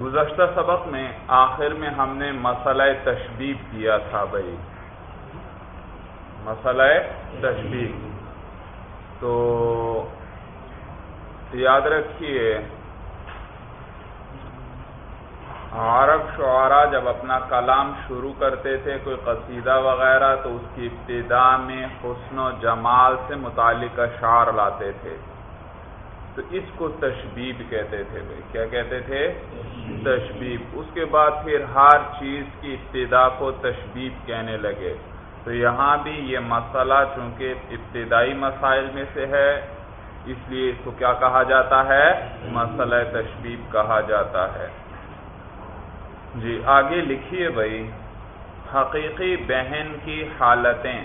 گزشتہ سبق میں آخر میں ہم نے مسئلہ تشبیب کیا تھا بھائی۔ مسئلہ تشبیب۔ تو یاد رکھیے، عرب شعرا جب اپنا کلام شروع کرتے تھے کوئی قصیدہ وغیرہ، تو اس کی ابتدا میں حسن و جمال سے متعلق اشعار لاتے تھے۔ تو اس کو تشبیب کہتے تھے بھائی۔ کیا کہتے تھے؟ تشبیب۔ اس کے بعد پھر ہر چیز کی ابتدا کو تشبیب کہنے لگے۔ تو یہاں بھی یہ مسئلہ چونکہ ابتدائی مسائل میں سے ہے، اس لیے اس کو کیا کہا جاتا ہے؟ مسئلہ تشبیب کہا جاتا ہے۔ جی آگے لکھیے بھائی۔ حقیقی بہن کی حالتیں۔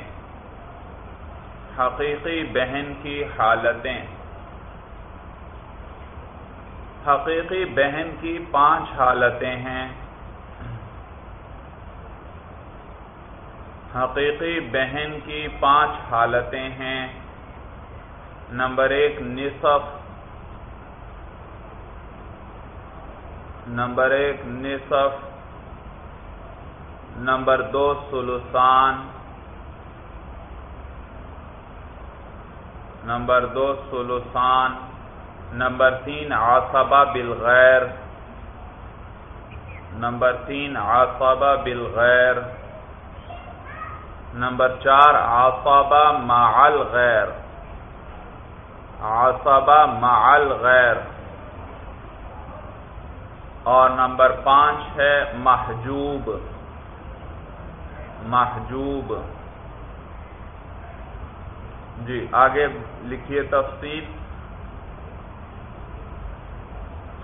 حقیقی بہن کی حالتیں۔ حقیقی بہن کی پانچ حالتیں ہیں۔ حقیقی بہن کی پانچ حالتیں ہیں۔ نمبر ایک، نصف۔ نمبر ایک، نصف۔ نمبر دو، سلوسان۔ نمبر دو، سلوسان۔ نمبر تین آصبہ بالغیر۔ نمبر تین آصبہ بالغیر۔ نمبر چار آصبہ معل غیر آصبہ معل غیر اور نمبر پانچ ہے، محجوب۔ محجوب۔ جی آگے لکھیے تفصیل۔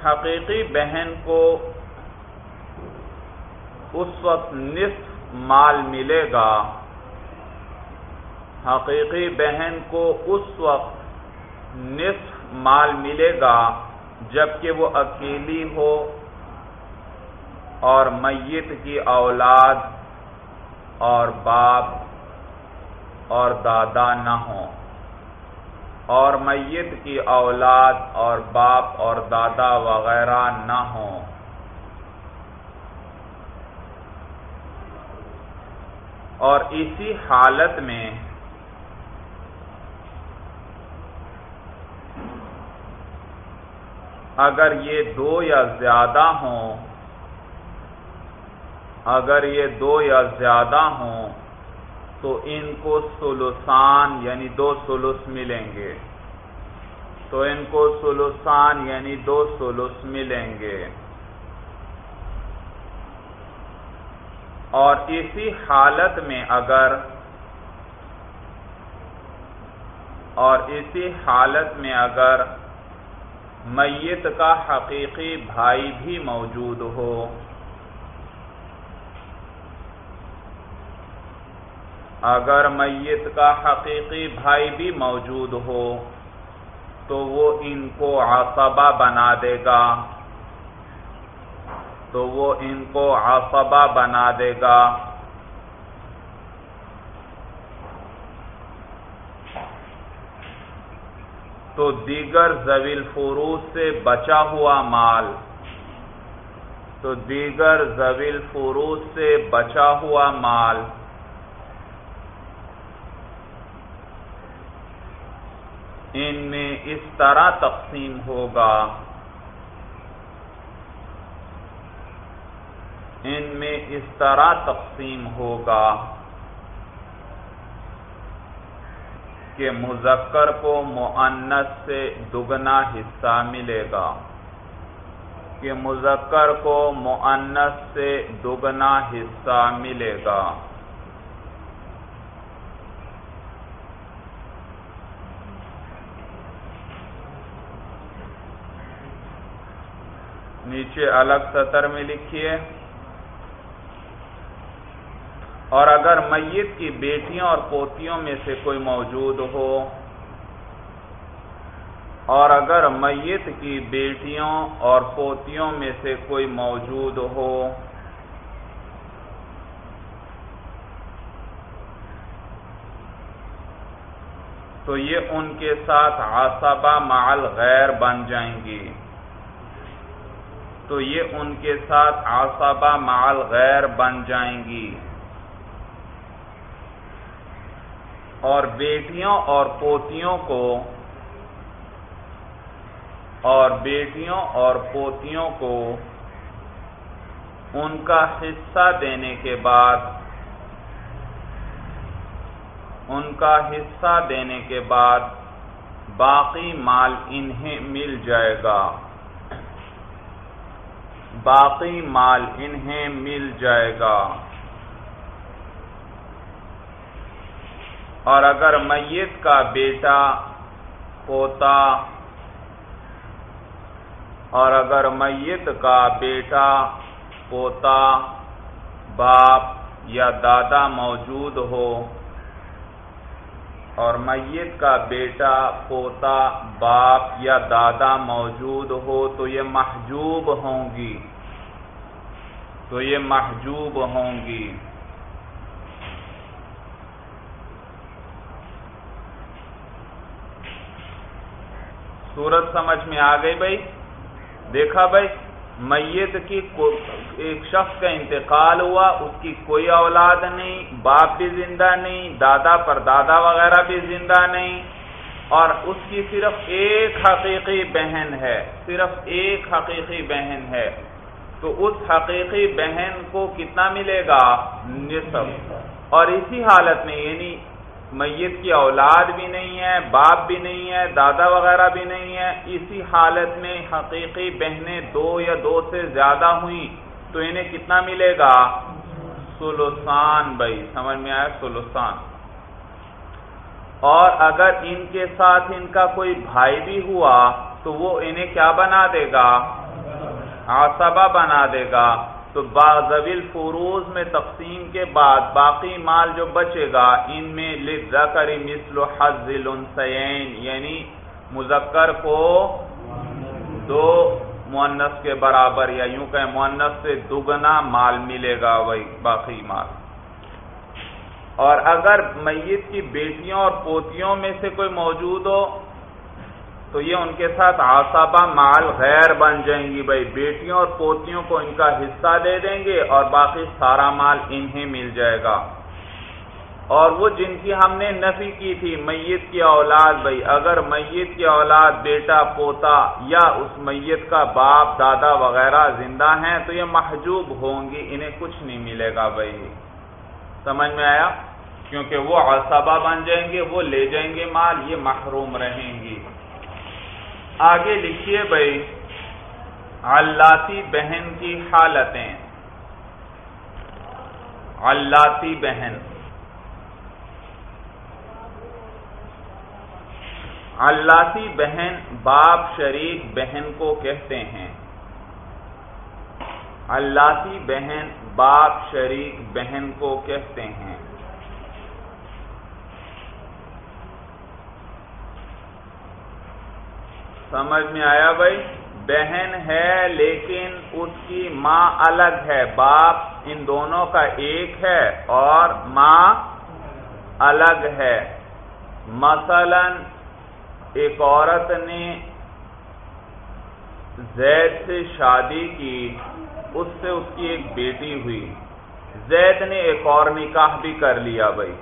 حقیقی بہن کو اس وقت نصف مال ملے گا۔ حقیقی بہن کو اس وقت نصف مال ملے گا جبکہ وہ اکیلی ہو اور میت کی اولاد اور باپ اور دادا نہ ہوں۔ اور میت کی اولاد اور باپ اور دادا وغیرہ نہ ہوں۔ اور اسی حالت میں اگر یہ دو یا زیادہ ہوں، اگر یہ دو یا زیادہ ہوں تو ان کو سلوسان یعنی دو سلوس ملیں گے۔ تو ان کو سلوسان یعنی دو سلوس ملیں گے۔ اور اسی حالت میں اگر اور اسی حالت میں اگر میت کا حقیقی بھائی بھی موجود ہو اگر میت کا حقیقی بھائی بھی موجود ہو تو وہ ان کو عصبہ بنا دے گا۔ تو وہ ان کو عصبہ بنا دے گا۔ تو دیگر زویل فروز سے بچا ہوا مال، تو دیگر زویل فروز سے بچا ہوا مال ان میں اس طرح تقسیم ہوگا۔ ان میں اس طرح تقسیم ہوگا کہ مذکر کو معنت سے دگنا حصہ ملے گا۔ کہ مذکر کو معنت سے دگنا حصہ ملے گا۔ نیچے الگ سطر میں لکھیے۔ اور اگر میت کی بیٹیوں اور پوتیوں میں سے کوئی موجود ہو، اور اگر میت کی بیٹیوں اور پوتیوں میں سے کوئی موجود ہو، تو یہ ان کے ساتھ آصبہ مال غیر بن جائیں گی۔ تو یہ ان کے ساتھ آصابہ مال غیر بن جائیں گی۔ اور بیٹیوں اور پوتیوں کو اور بیٹیوں اور پوتیوں کو ان کا حصہ دینے کے بعد، ان کا حصہ دینے کے بعد باقی مال انہیں مل جائے گا۔ باقی مال انہیں مل جائے گا۔ اور اگر میت کا بیٹا، پوتا، اور اگر میت کا بیٹا، پوتا، باپ یا دادا موجود ہو اور میت کا بیٹا، پوتا، باپ یا دادا موجود ہو تو یہ محجوب ہوں گی۔ تو یہ محجوب ہوں گی۔ صورت سمجھ میں آ گئی بھائی؟ دیکھا بھائی؟ میت کی ایک شخص کا انتقال ہوا، اس کی کوئی اولاد نہیں، باپ بھی زندہ نہیں، دادا پر دادا وغیرہ بھی زندہ نہیں، اور اس کی صرف ایک حقیقی بہن ہے، صرف ایک حقیقی بہن ہے۔ تو اس حقیقی بہن کو کتنا ملے گا؟ نصف۔ اور اسی حالت میں یعنی میت کی اولاد بھی نہیں ہے، باپ بھی نہیں ہے، دادا وغیرہ بھی نہیں ہے، اسی حالت میں حقیقی بہنیں دو یا دو سے زیادہ ہوئیں تو انہیں کتنا ملے گا؟ سلوسان بھائی، سمجھ میں آیا؟ سلوسان۔ اور اگر ان کے ساتھ ان کا کوئی بھائی بھی ہوا تو وہ انہیں کیا بنا دے گا؟ آسبا بنا دے گا۔ تو باغل فروز میں تقسیم کے بعد باقی مال جو بچے گا، ان میں لذکر مثل حظ الانسین یعنی مذکر کو دو مونس کے برابر، یا یوں کہ مونس سے دگنا مال ملے گا وہی باقی مال۔ اور اگر میت کی بیٹیوں اور پوتیوں میں سے کوئی موجود ہو تو یہ ان کے ساتھ آسابہ مال غیر بن جائیں گی بھائی۔ بیٹیوں اور پوتیوں کو ان کا حصہ دے دیں گے اور باقی سارا مال انہیں مل جائے گا۔ اور وہ جن کی ہم نے نفی کی تھی، میت کی اولاد بھائی۔ اگر میت کی اولاد، بیٹا، پوتا یا اس میت کا باپ، دادا وغیرہ زندہ ہیں تو یہ محجوب ہوں گی، انہیں کچھ نہیں ملے گا بھائی۔ سمجھ میں آیا؟ کیونکہ وہ عصبہ بن جائیں گے، وہ لے جائیں گے مال، یہ محروم رہیں گی۔ آگے لکھیے بھائی اللہ بہن کی حالتیں۔ اللہ بہن۔ اللہ بہن باپ شریک بہن کو کہتے ہیں۔ اللہ بہن باپ شریک بہن کو کہتے ہیں۔ سمجھ میں آیا بھائی؟ بہن ہے لیکن اس کی ماں الگ ہے، باپ ان دونوں کا ایک ہے اور ماں الگ ہے۔ مثلا ایک عورت نے زید سے شادی کی، اس سے اس کی ایک بیٹی ہوئی۔ زید نے ایک اور نکاح بھی کر لیا بھائی۔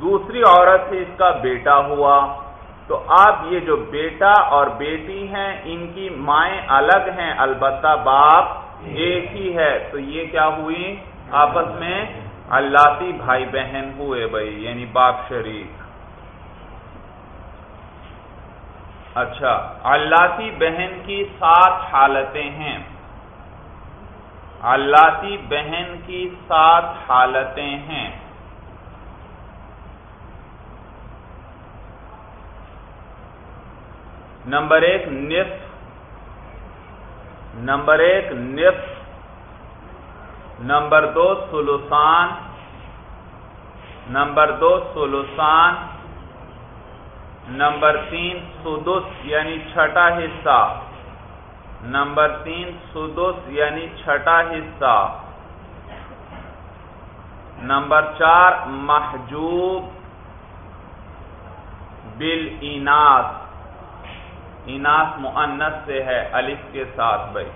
دوسری عورت سے اس کا بیٹا ہوا۔ تو اب یہ جو بیٹا اور بیٹی ہیں، ان کی مائیں الگ ہیں، البتہ باپ ایک ہی ہے۔ تو یہ کیا ہوئی؟ آپس میں اللہ بھائی بہن ہوئے بھائی یعنی باپ شریک۔ اچھا اللہ بہن کی سات حالتیں ہیں۔ اللہ بہن کی سات حالتیں ہیں۔ نمبر ایک نصف، نمبر ایک نصف، نمبر دو سلوسان، نمبر دو سلوسان، نمبر تین سدس یعنی چھٹا حصہ، نمبر تین سدس یعنی چھٹا حصہ، نمبر چار محجوب بل اناس اناس مؤنس سے ہے، الف کے ساتھ بھائی۔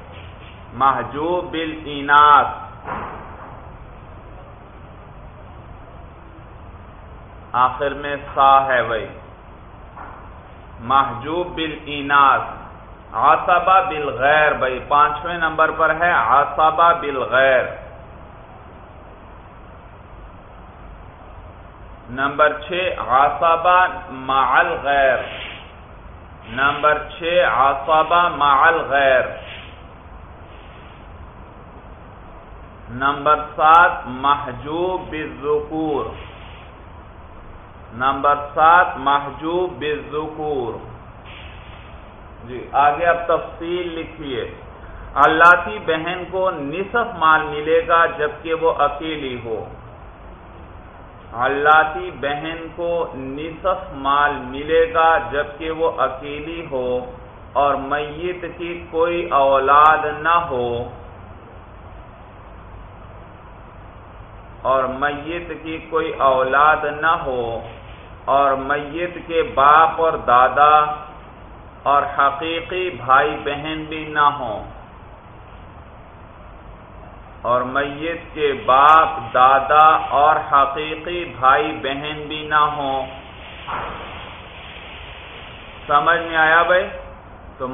محجوب بل آخر میں سا ہے وہی محجوب بل ایناس آسابہ بل غیر بھائی، پانچویں نمبر پر ہے آسابہ بل غیر نمبر چھ آسابہ معل غیر نمبر چھ آسابہ معل غیر نمبر سات، محجوب بالذکور. نمبر سات، محجوب بالذکور. جی آگے اب تفصیل لکھیے. اللہ کی بہن کو نصف مال ملے گا جبکہ وہ اکیلی ہو. اللہ بہن کو نصف مال ملے گا جبکہ وہ اکیلی ہو اور میت کی کوئی اولاد نہ ہو۔ اور میت کی کوئی اولاد نہ ہو۔ اور میت کے باپ اور دادا اور حقیقی بھائی بہن بھی نہ ہوں۔ اور میت کے باپ، دادا اور حقیقی بھائی بہن بھی نہ ہوں۔ سمجھ میں آیا بھائی؟ تو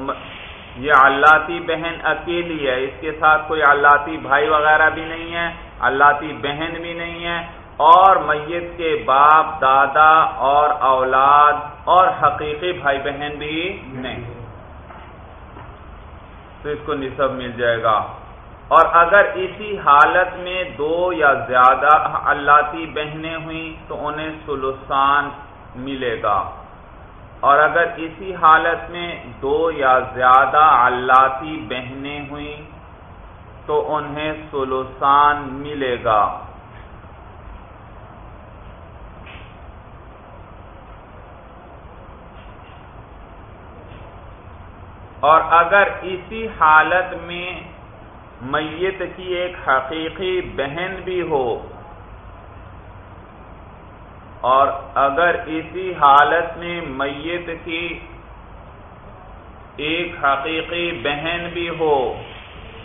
یہ اللہ بہن اکیلی ہے، اس کے ساتھ کوئی اللہ بھائی وغیرہ بھی نہیں ہے اللہ بہن بھی نہیں ہے۔ اور میت کے باپ، دادا اور اولاد اور حقیقی بھائی بہن بھی نہیں۔ تو اس کو نصب مل جائے گا۔ اور اگر اسی حالت میں دو یا زیادہ اللہ بہنیں ہوئیں تو انہیں سلوسان ملے گا۔ اور اگر اسی حالت میں دو یا زیادہ اللہ بہنیں ہوئیں تو انہیں سلوسان ملے گا۔ اور اگر اسی حالت میں میت کی ایک حقیقی بہن بھی ہو۔ اور اگر اسی حالت میں میت کی ایک حقیقی بہن بھی ہو،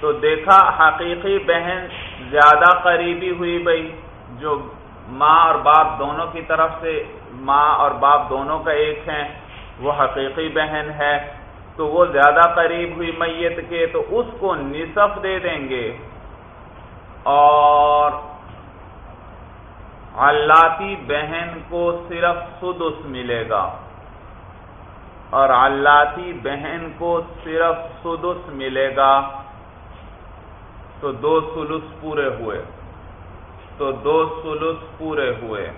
تو دیکھا حقیقی بہن زیادہ قریبی ہوئی بھائی جو ماں اور باپ دونوں کی طرف سے، ماں اور باپ دونوں کا ایک ہے وہ حقیقی بہن ہے۔ تو وہ زیادہ قریب ہوئی میت کے تو اس کو نصف دے دیں گے۔ اور علاتی بہن کو صرف سدس ملے گا۔ اور علاتی بہن کو صرف سدس ملے گا۔ تو دو سلس پورے ہوئے۔ تو دو سلس پورے ہوئے۔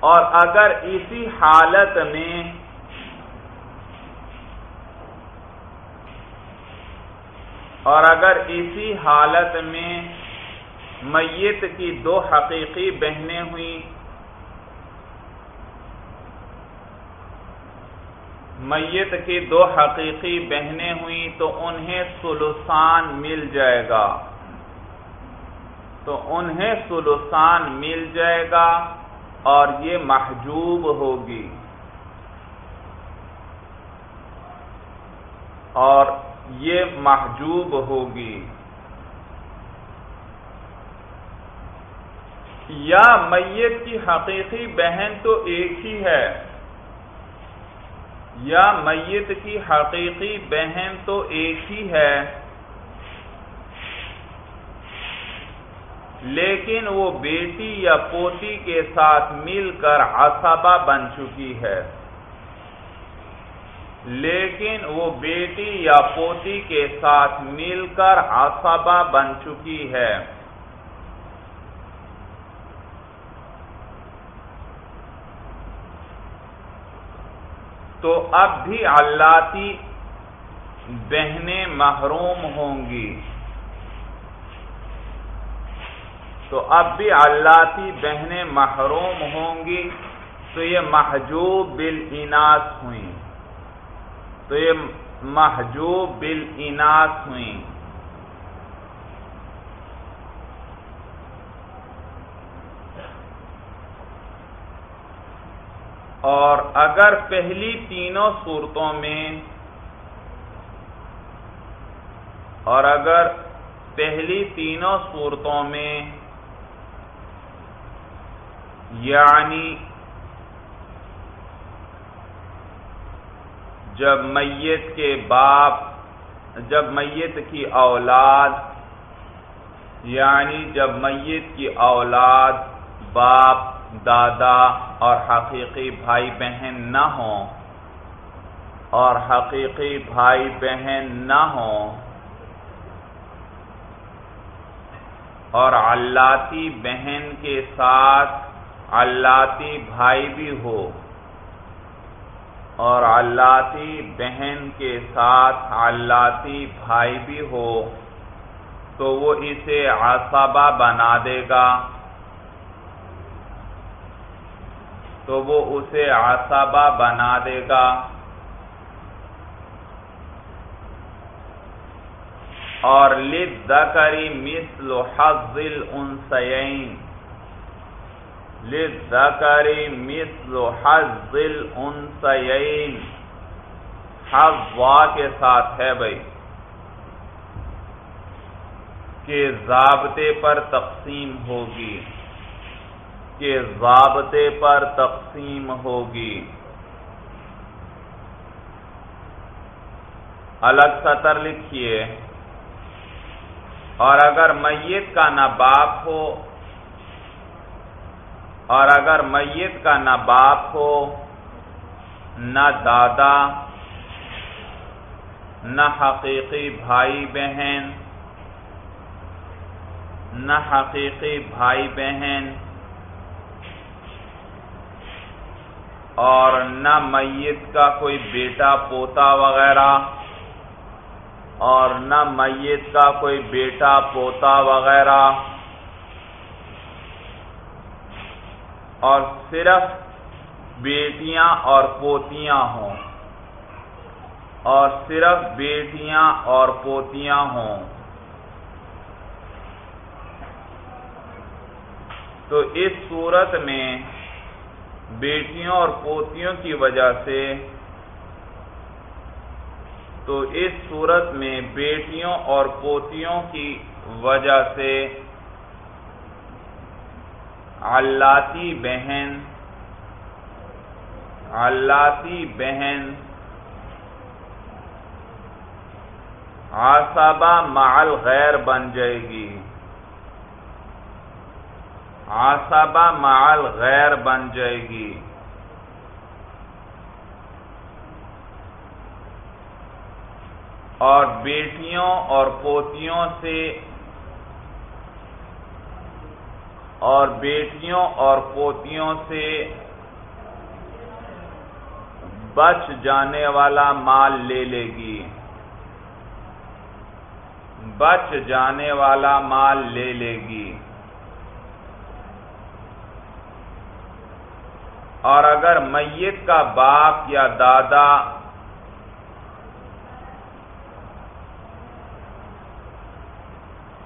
اور اگر اسی حالت میں اور اگر اسی حالت میں میت کی دو حقیقی بہنیں ہوئیں، میت کی دو حقیقی بہنیں ہوئیں تو انہیں سلوسان مل جائے گا۔ تو انہیں سلوسان مل جائے گا۔ اور یہ محجوب ہوگی۔ اور یہ محجوب ہوگی۔ یا میت کی حقیقی بہن تو ایک ہی ہے۔ یا میت کی حقیقی بہن تو ایک ہی ہے۔ لیکن وہ بیٹی یا پوتی کے ساتھ مل کر عصبہ بن چکی ہے۔ لیکن وہ بیٹی یا پوتی کے ساتھ مل کر عصبہ بن چکی ہے۔ تو اب بھی اللہ بہنیں محروم ہوں گی۔ تو اب بھی اللہ بہنیں محروم ہوں گی، تو یہ محجوب بل ہوئیں۔ تو یہ محجوب بل ہوئیں۔ اور اگر پہلی تینوں صورتوں میں اور اگر پہلی تینوں صورتوں میں یعنی جب میت کے باپ، جب میت کی اولاد یعنی جب میت کی اولاد باپ، دادا اور حقیقی بھائی بہن نہ ہوں، اور حقیقی بھائی بہن نہ ہوں، اور علاتی بہن کے ساتھ علاتی بھائی بھی ہو اور علاتی بہن کے ساتھ علاتی بھائی بھی ہو تو وہ اسے عصبہ بنا دے گا۔ تو وہ اسے عصبہ بنا دے گا۔ اور لِذَّكَرِ مِثْلُ حَظِّ الْأُنْسَيَيْنِ لِذَّكَرِ مِثْلُ حَظِّ الْأُنْسَيَيْنِ حظ وا کے ساتھ ہے بھائی، کہ ضابطے پر تقسیم ہوگی۔ کہ ضابطے پر تقسیم ہوگی۔ الگ سطر لکھیے۔ اور اگر میت کا نہ باپ ہو اور اگر میت کا نہ باپ ہو، نہ دادا، نہ حقیقی بھائی بہن، نہ حقیقی بھائی بہن، اور نہ میت کا کوئی بیٹا، پوتا وغیرہ، اور نہ میت کا کوئی بیٹا، پوتا وغیرہ اور صرف بیٹیاں اور پوتیاں ہوں۔ اور صرف بیٹیاں اور پوتیاں ہوں۔ تو اس صورت میں بیٹیوں اور پوتیوں کی وجہ سے، تو اس صورت میں بیٹیوں اور پوتیوں کی وجہ سے علاتی بہن علاتی بہن۔ آسابہ مال غیر بن جائے گی۔ آسابہ مال غیر بن جائے گی۔ اور بیٹیوں اور پوتیوں سے اور بیٹیوں اور پوتیوں سے بچ جانے والا مال لے لے گی۔ بچ جانے والا مال لے لے گی۔ اور اگر میت کا باپ یا دادا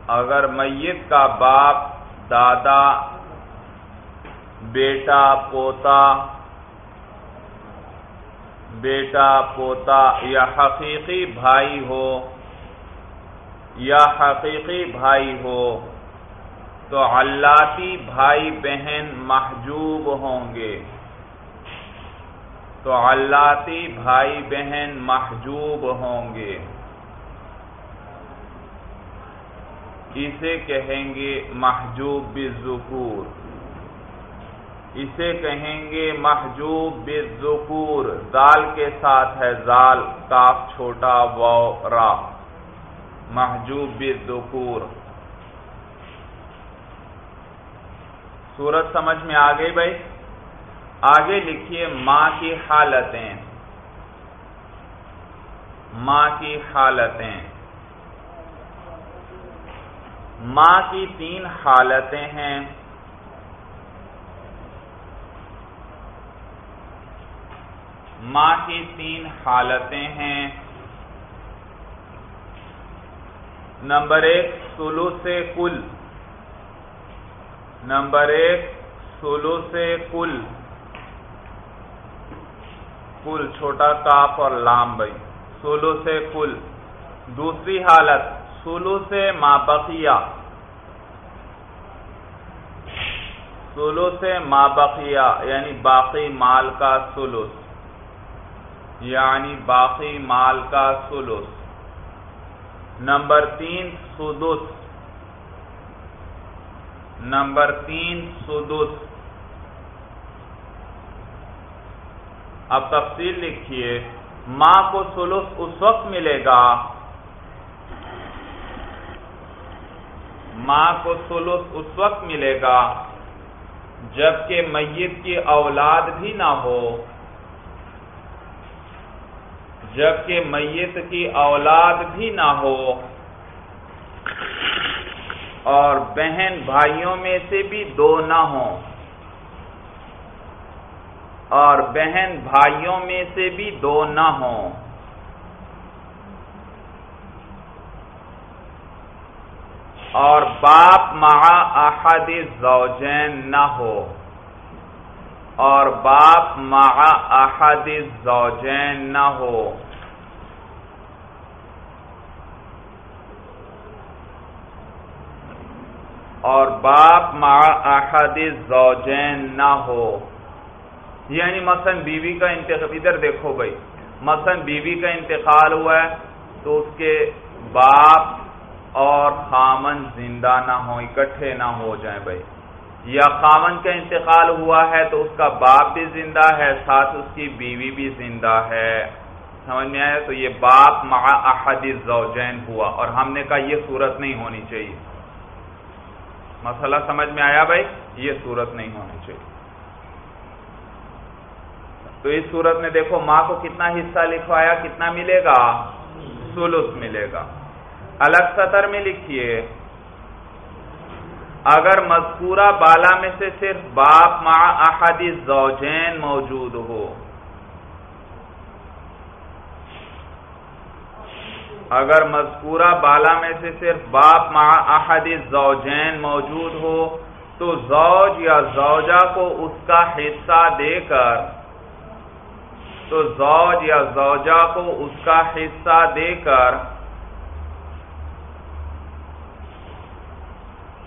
اگر میت کا باپ دادا، بیٹا، پوتا بیٹا، پوتا، یا حقیقی بھائی ہو، یا حقیقی بھائی ہو، تو علاتی بھائی بہن محجوب ہوں گے۔ تو علاتی بھائی بہن محجوب ہوں گے۔ اسے کہیں گے محجوب بالذکور۔ اسے کہیں گے محجوب بالذکور۔ زال کے ساتھ ہے زال، کاف چھوٹا و را۔ محجوب بالذکور۔ صورت سمجھ میں آ گئی بھائی؟ آگے لکھیے ماں کی حالتیں۔ ماں کی حالتیں۔ ماں کی تین حالتیں ہیں۔ ماں کی تین حالتیں ہیں۔ نمبر ایک سلو سے کل۔ نمبر ایک سلو سے کل۔ کل چھوٹا کاف اور لام بھائی۔ سولو سے کل۔ دوسری حالت سلو سے مابقیہ۔ سلو سے مابقیہ یعنی باقی مال کا سلس یعنی باقی مال کا سلس نمبر تین سدس نمبر تین سدس اب تفصیل لکھیے، ماں کو سلس اس وقت ملے گا ماں کو سلس اس وقت ملے گا جبکہ میت کی اولاد بھی نہ ہو۔ جبکہ میت کی اولاد بھی نہ ہو۔ اور بہن بھائیوں میں سے بھی دو نہ ہوں۔ اور بہن بھائیوں میں سے بھی دو نہ ہوں۔ اور باپ مع احد زوجین نہ ہو۔ اور باپ مع احد زوجین نہ ہو۔ اور باپ مع احد زوجین نہ ہو۔ یعنی مثلا بیوی کا انتقال ادھر دیکھو بھائی، مثلا بیوی کا انتقال ہوا ہے تو اس کے باپ اور خامن زندہ نہ ہو اکٹھے نہ ہو جائیں بھائی۔ یا خامن کا انتقال ہوا ہے تو اس کا باپ بھی زندہ ہے، ساتھ اس کی بیوی بھی زندہ ہے۔ سمجھ میں آیا؟ تو یہ باپ مع احد زوجین ہوا اور ہم نے کہا یہ صورت نہیں ہونی چاہیے۔ مسئلہ سمجھ میں آیا بھائی؟ یہ صورت نہیں ہونی چاہیے۔ تو اس صورت میں دیکھو، ماں کو کتنا حصہ لکھوایا، کتنا ملے گا؟ سلس ملے گا۔ الگ سطر میں لکھیے۔ اگر مذکورہ بالا میں سے صرف باپ مع احد زوجین موجود ہو۔ اگر مذکورہ بالا میں سے صرف باپ مع احد زوجین موجود ہو، تو زوج یا زوجہ کو اس کا حصہ دے کر، تو زوج یا زوجہ کو اس کا حصہ دے کر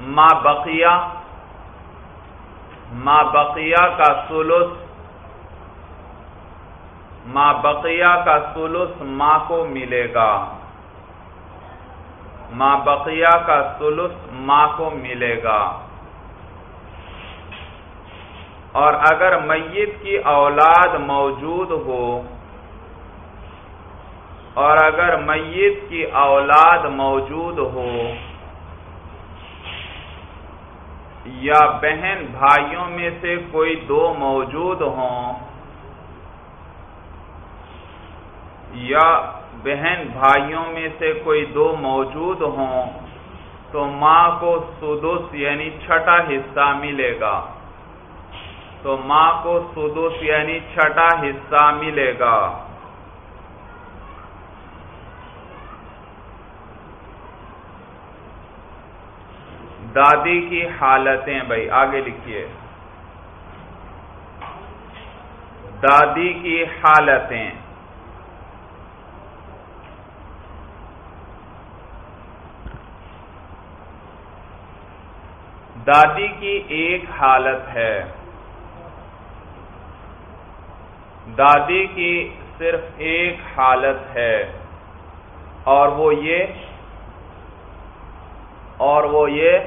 ما بقیہ ما بقیہ کا سلس ما بقیہ کا سلس ماں کو ملے گا۔ ماں بقیہ کا سلس ماں کو ملے گا۔ اور اگر میت کی اولاد موجود ہو، اور اگر میت کی اولاد موجود ہو یا بہن بھائیوں میں سے کوئی دو موجود ہوں یا بہن بھائیوں میں سے کوئی دو موجود ہوں تو ماں کو سدس یعنی چھٹا حصہ ملے گا۔ تو ماں کو سدس یعنی چھٹا حصہ ملے گا۔ دادی کی حالتیں، بھائی، آگے لکھیے۔ دادی کی حالتیں۔ دادی کی ایک حالت ہے۔ دادی کی صرف ایک حالت ہے، اور وہ یہ، اور وہ یہ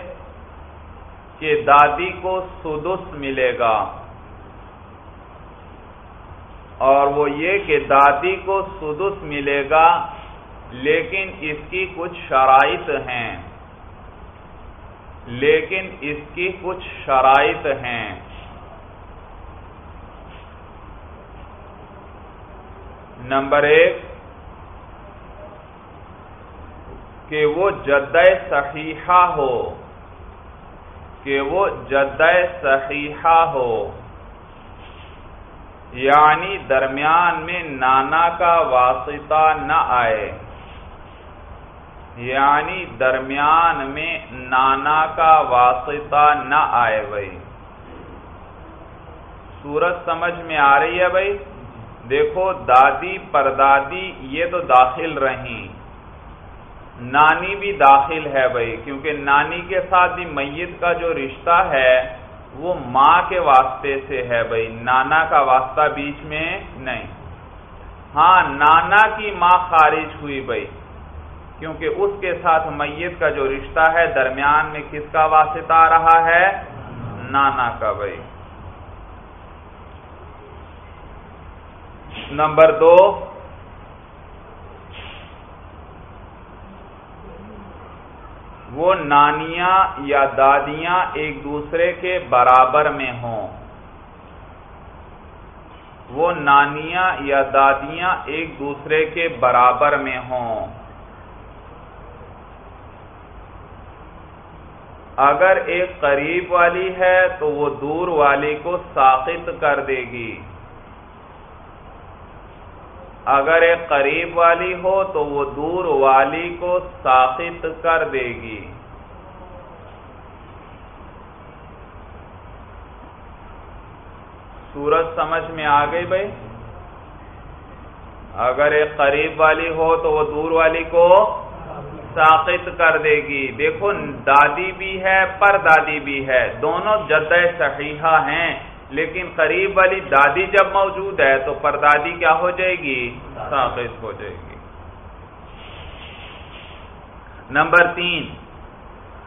کہ دادی کو سدس ملے گا۔ اور وہ یہ کہ دادی کو سدس ملے گا، لیکن اس کی کچھ شرائط ہیں۔ لیکن اس کی کچھ شرائط ہیں۔ نمبر ایک، کہ وہ جدہ صحیحہ ہو۔ کہ وہ جدہ صحیحہ ہو۔ یعنی درمیان میں نانا کا واسطہ نہ آئے۔ یعنی درمیان میں نانا کا واسطہ نہ آئے بھائی۔ سورج سمجھ میں آ رہی ہے بھائی؟ دیکھو دادی پردادی یہ تو داخل رہیں۔ نانی بھی داخل ہے بھائی، کیونکہ نانی کے ساتھ بھی میت کا جو رشتہ ہے، وہ ماں کے واسطے سے ہے بھائی۔ نانا کا واسطہ بیچ میں نہیں۔ ہاں نانا کی ماں خارج ہوئی بھائی، کیونکہ اس کے ساتھ میت کا جو رشتہ ہے، درمیان میں کس کا واسطہ آ رہا ہے؟ نانا کا بھائی۔ نمبر دو وہ نانیاں یا دادیاں ایک دوسرے کے برابر میں ہوں۔ وہ نانیاں یا دادیاں ایک دوسرے کے برابر میں ہوں۔ اگر ایک قریب والی ہے تو وہ دور والی کو ساقط کر دے گی۔ اگر ایک قریب والی ہو تو وہ دور والی کو ساخت کر دے گی۔ سورج سمجھ میں آ گئی بھائی؟ اگر ایک قریب والی ہو تو وہ دور والی کو ساقط کر دے گی۔ دیکھو، دادی بھی ہے پر دادی بھی ہے۔ دونوں جدہ صحیحہ ہیں۔ لیکن قریب والی دادی جب موجود ہے تو پردادی کیا ہو جائے گی؟ ساقط ہو جائے گی۔ نمبر تین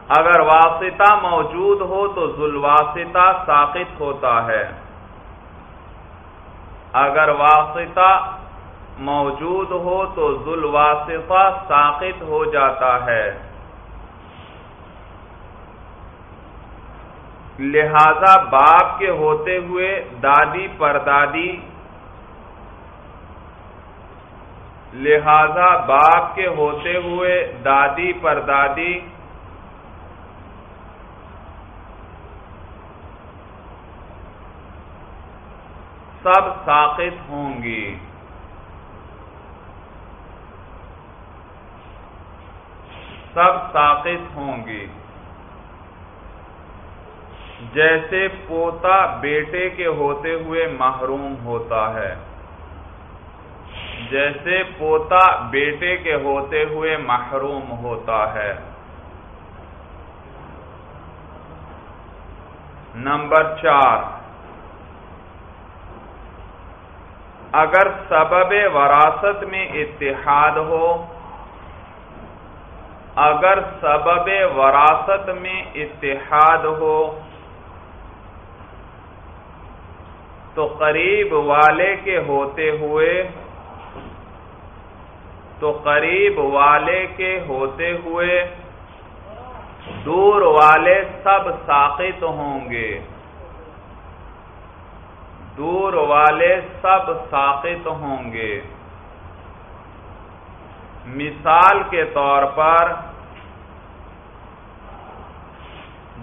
اگر واسطہ موجود ہو تو ذوالواسطہ ساقط ہوتا ہے۔ اگر واسطہ موجود ہو تو ذوالواسطہ ساقط ہو جاتا ہے۔ لہذا باپ کے ہوتے ہوئے دادی پردادی لہذا باپ کے ہوتے ہوئے دادی پردادی سب ساقت ہوں گی۔ سب ساقت ہوں گی۔ جیسے پوتا بیٹے کے ہوتے ہوئے محروم ہوتا ہے۔ جیسے پوتا بیٹے کے ہوتے ہوئے محروم ہوتا ہے۔ نمبر چار۔ اگر سبب وراثت میں اتحاد ہو، اگر سبب وراثت میں اتحاد ہو تو قریب والے کے ہوتے ہوئے تو قریب والے کے ہوتے ہوئے دور والے سب ساقت ہوں گے۔ دور والے سب ساقت ہوں گے۔ مثال کے طور پر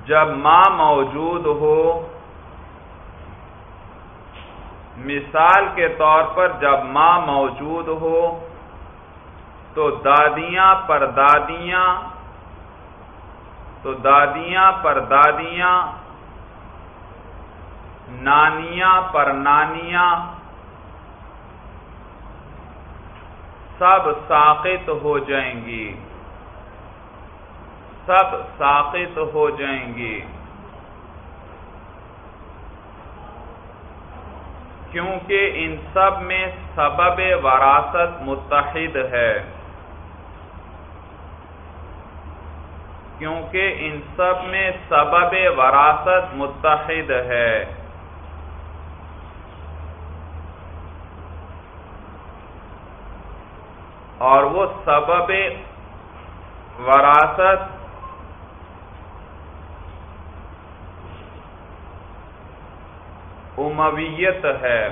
جب ماں موجود ہو مثال کے طور پر جب ماں موجود ہو تو دادیاں پر دادیاں، تو دادیاں پر دادیاں، نانیاں پر نانیاں، سب ساقت ہو جائیں گی، سب ساقت ہو جائیں گی۔ کیونکہ ان سب میں سبب وراثت متحد ہے۔ کیونکہ ان سب میں سبب وراثت متحد ہے۔ اور وہ سبب وراثت امویت ہے۔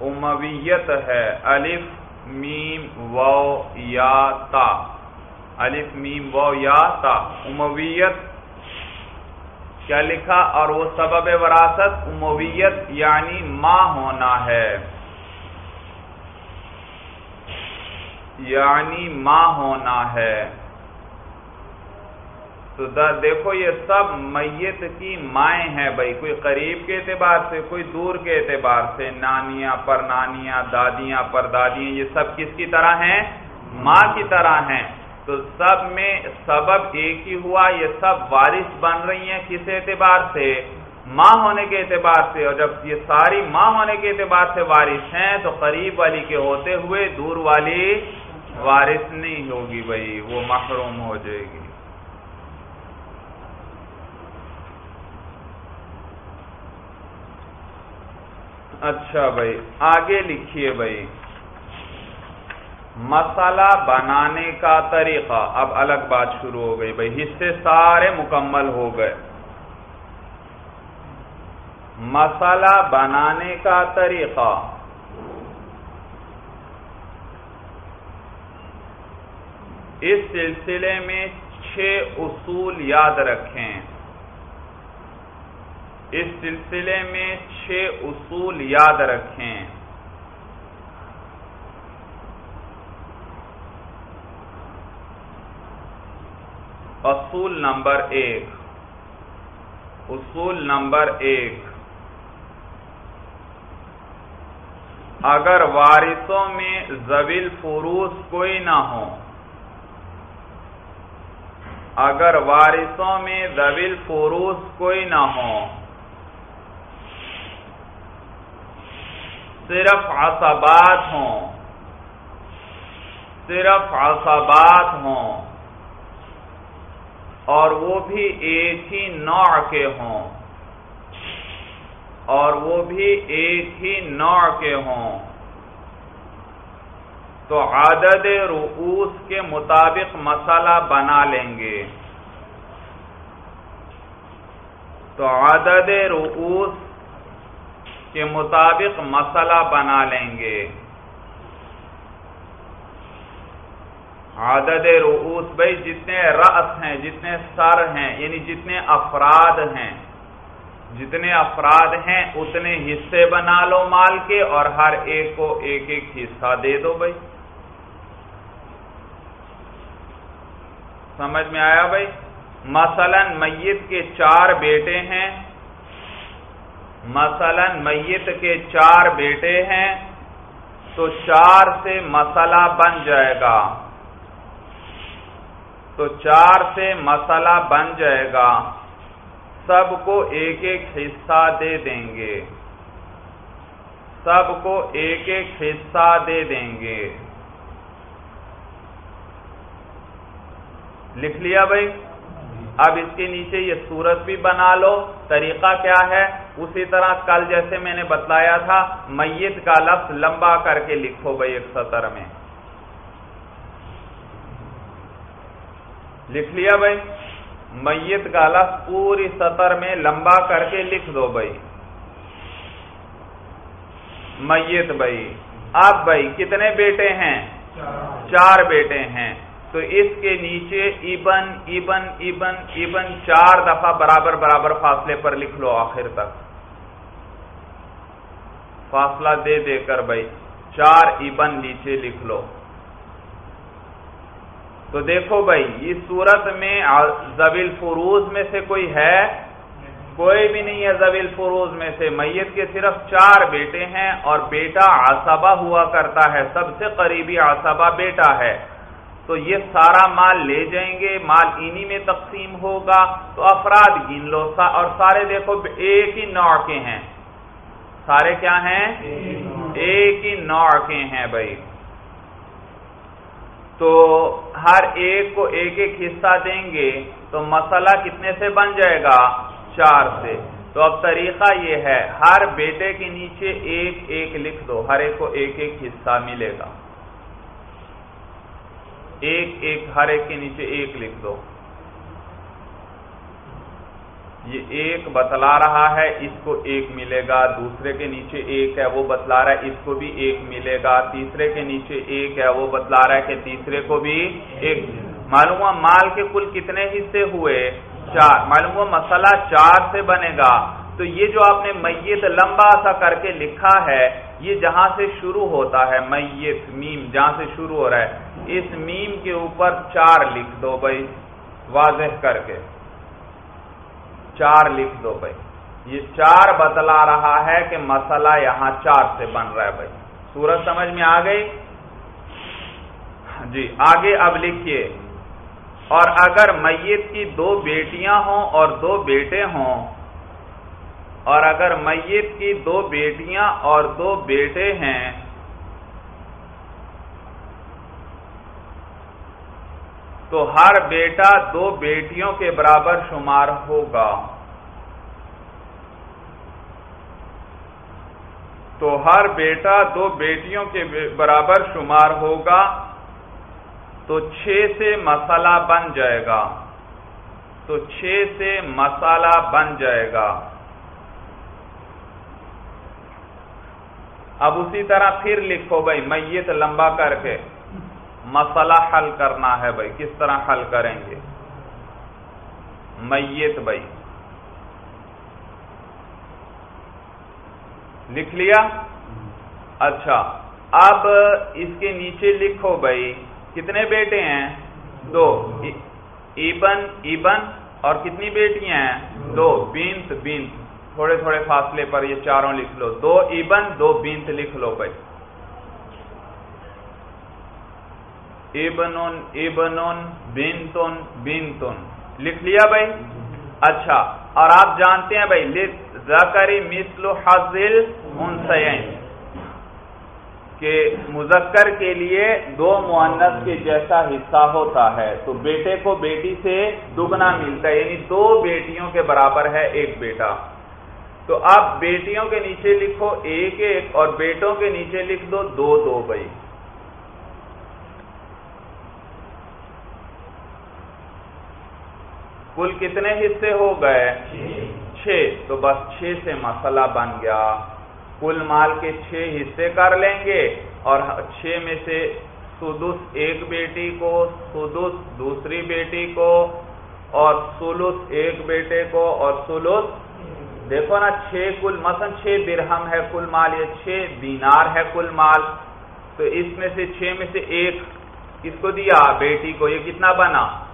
امویت ہے۔ الف، میم و یا، تا۔ الف، میم و یا، تا۔ امویت۔ کیا لکھا؟ اور وہ سبب وراثت امویت یعنی ماں ہونا ہے۔ یعنی ماں ہونا ہے۔ تو دیکھو یہ سب میت کی مائیں ہیں بھائی، کوئی قریب کے اعتبار سے، کوئی دور کے اعتبار سے۔ نانیاں پر نانیاں، دادیاں پر دادیاں، یہ سب کس کی طرح ہیں؟ ماں کی طرح ہیں۔ تو تو سب میں سبب ایک ہی ہوا، یہ سب وارث بن رہی ہیں کس اعتبار سے؟ ماں ہونے کے اعتبار سے۔ اور جب یہ ساری ماں ہونے کے اعتبار سے وارث ہیں، تو قریب والی کے ہوتے ہوئے دور والی وارث نہیں ہوگی بھائی، وہ محروم ہو جائے گی۔ اچھا بھائی، آگے لکھیے بھائی۔ مسالہ بنانے کا طریقہ۔ اب الگ بات شروع ہو گئی بھائی، حصے سارے مکمل ہو گئے۔ مسالہ بنانے کا طریقہ۔ اس سلسلے میں چھ اصول یاد رکھیں۔ اس سلسلے میں چھ اصول یاد رکھیں۔ اصول نمبر ایک۔ اصول نمبر ایک۔ اگر وارثوں میں زویل فروز کوئی نہ ہو، اگر وارثوں میں زویل فروز کوئی نہ ہو صرف عصبات ہوں۔ صرف عصبات ہوں۔ اور وہ بھی ایک ہی نوع کے ہوں۔ اور وہ بھی ایک ہی نوع کے ہوں۔ تو عدد رؤوس کے مطابق مسئلہ بنا لیں گے۔ تو عدد رؤوس کے مطابق مسئلہ بنا لیں گے۔ عدد رؤوس بھائی جتنے رأس ہیں، جتنے سر ہیں یعنی جتنے افراد ہیں، جتنے افراد ہیں، اتنے حصے بنا لو مال کے اور ہر ایک کو ایک ایک حصہ دے دو بھائی۔ سمجھ میں آیا بھائی؟ مثلا میت کے چار بیٹے ہیں مثلا میت کے چار بیٹے ہیں تو چار سے مسئلہ بن جائے گا۔ تو چار سے مسئلہ بن جائے گا۔ سب کو ایک ایک حصہ دے دیں گے۔ سب کو ایک ایک حصہ دے دیں گے۔ لکھ لیا بھائی؟ اب اس کے نیچے یہ صورت بھی بنا لو۔ طریقہ کیا ہے؟ اسی طرح کل جیسے میں نے بتلایا تھا، میت کا لفظ لمبا کر کے لکھو بھائی ایک سطر میں۔ لکھ لیا بھائی؟ میت کا لفظ پوری سطر میں لمبا کر کے لکھ دو بھائی۔ میت بھائی اب بھائی کتنے بیٹے ہیں؟ چار بیٹے ہیں۔ تو اس کے نیچے ایبن ایبن ایبن ایبن چار دفعہ برابر برابر فاصلے پر لکھ لو آخر تک۔ فاصلہ دے دے کر بھائی، چار ایبن نیچے لکھ لو۔ تو دیکھو بھائی، اس صورت میں زویل فروز میں سے کوئی ہے؟ کوئی بھی نہیں ہے زویل فروز میں سے۔ میت کے صرف چار بیٹے ہیں اور بیٹا آسابہ ہوا کرتا ہے۔ سب سے قریبی آسابہ بیٹا ہے۔ تو یہ سارا مال لے جائیں گے، مال انہی میں تقسیم ہوگا۔ تو افراد گن لو اور سارے دیکھو، ایک ہی نوع کے ہیں۔ سارے کیا ہیں؟ ایک ہی نوع کے ہیں بھائی۔ تو ہر ایک کو ایک ایک حصہ دیں گے، تو مسئلہ کتنے سے بن جائے گا؟ چار سے۔ تو اب طریقہ یہ ہے، ہر بیٹے کے نیچے ایک ایک لکھ دو، ہر ایک کو ایک ایک حصہ ملے گا۔ ایک ایک، ہر ایک کے نیچے ایک لکھ دو۔ یہ ایک بتلا رہا ہے، اس کو ایک ملے گا، دوسرے کے نیچے ایک ہے، وہ بتلا رہا ہے، اس کو بھی ایک ملے گا، تیسرے کے نیچے ایک ہے، وہ بتلا رہا ہے کہ تیسرے کو بھی ایک معلوم ہوا مال کے کل کتنے حصے ہوئے؟ چار۔ معلوم ہوا مسئلہ چار سے بنے گا۔ تو یہ جو آپ نے میت لمبا سا کر کے لکھا ہے، یہ جہاں سے شروع ہوتا ہے، میت، میم، جہاں سے شروع ہو رہا ہے۔ اس میم کے اوپر چار لکھ دو بھائی، واضح کر کے۔ چار لکھ دو بھائی۔ یہ چار بتلا رہا ہے کہ مسئلہ یہاں چار سے بن رہا ہے بھائی۔ سورج سمجھ میں آ گئی؟ جی آگے اب لکھیے۔ اور اگر میت کی دو بیٹیاں ہوں اور دو بیٹے ہوں، اور اگر میت کی دو بیٹیاں اور دو بیٹے ہیں تو ہر بیٹا دو بیٹیوں کے برابر شمار ہوگا۔ تو ہر بیٹا دو بیٹیوں کے برابر شمار ہوگا، تو چھ سے مسئلہ بن جائے گا۔ تو چھ سے مسئلہ بن جائے گا۔ اب اسی طرح پھر لکھو بھائی، میت لمبا کر کے۔ مسئلہ حل کرنا ہے بھائی، کس طرح حل کریں گے؟ میت بھائی۔ لکھ لیا؟ اچھا اب اس کے نیچے لکھو بھائی، کتنے بیٹے ہیں؟ دو۔ ایبن ایبن، اور کتنی بیٹیاں ہیں؟ دو۔ بینت بینت تھوڑے تھوڑے فاصلے پر یہ چاروں لکھ لو۔ دو ایبن، دو بینت لکھ لو بھائی۔ ایبن ایبن بینتن بینتن لکھ لیا بھائی اچھا اور آپ جانتے ہیں بھائی زکری مثل حاضل ان کہ مذکر کے لیے دو معنس کے جیسا حصہ ہوتا ہے۔ تو بیٹے کو بیٹی سے دگنا ملتا ہے یعنی دو بیٹیوں کے برابر ہے ایک بیٹا۔ تو آپ بیٹیوں کے نیچے لکھو ایک ایک اور بیٹوں کے نیچے لکھ دو دو دو بھائی۔ کل کتنے حصے ہو گئے؟ چھ۔ تو بس چھ سے مسئلہ بن گیا۔ کل مال کے چھ حصے کر لیں گے اور چھ میں سے سدس ایک بیٹی کو، سدس دوسری بیٹی کو اور سلس ایک بیٹے کو اور سلس، دیکھو نا چھ کل، مثلا چھ درہم ہے کل مال یا چھ دینار ہے کل مال، تو اس میں سے چھ میں سے ایک کس کو دیا؟ بیٹی کو۔ یہ کتنا بنا؟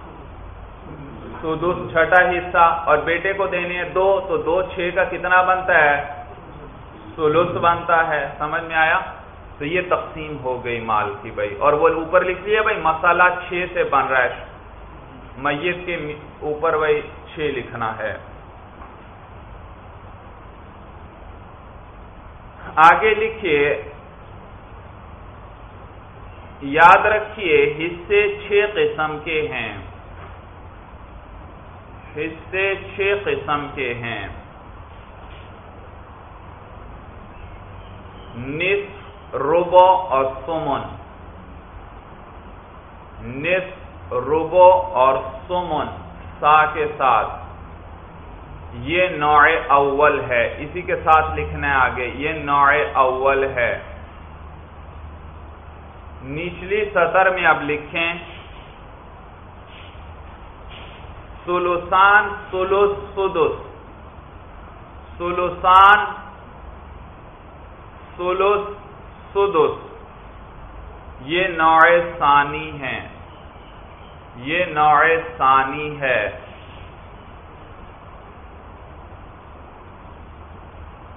سدس چھٹا حصہ اور بیٹے کو دینے دو، تو دو چھ کا کتنا بنتا ہے؟ سلس بنتا ہے، سمجھ میں آیا؟ تو یہ تقسیم ہو گئی مال کی بھائی۔ اور وہ اوپر لکھ لیا بھائی، مسالہ چھ سے بن رہا ہے۔ میت کے اوپر بھائی چھ لکھنا ہے۔ آگے لکھیے، یاد رکھیے، حصے چھ قسم کے ہیں۔ حصے چھ قسم کے ہیں۔ نصف روبو اور سومن نصف روبو اور سومن سا کے ساتھ۔ یہ نوع اول ہے۔ اسی کے ساتھ لکھنا ہے آگے۔ یہ نوع اول ہے۔ نچلی سطر میں اب لکھیں۔ سلوسان سلوس سدس. سلوسان سلس سدس. یہ نوع ثانی ہے یہ نوع ثانی ہے.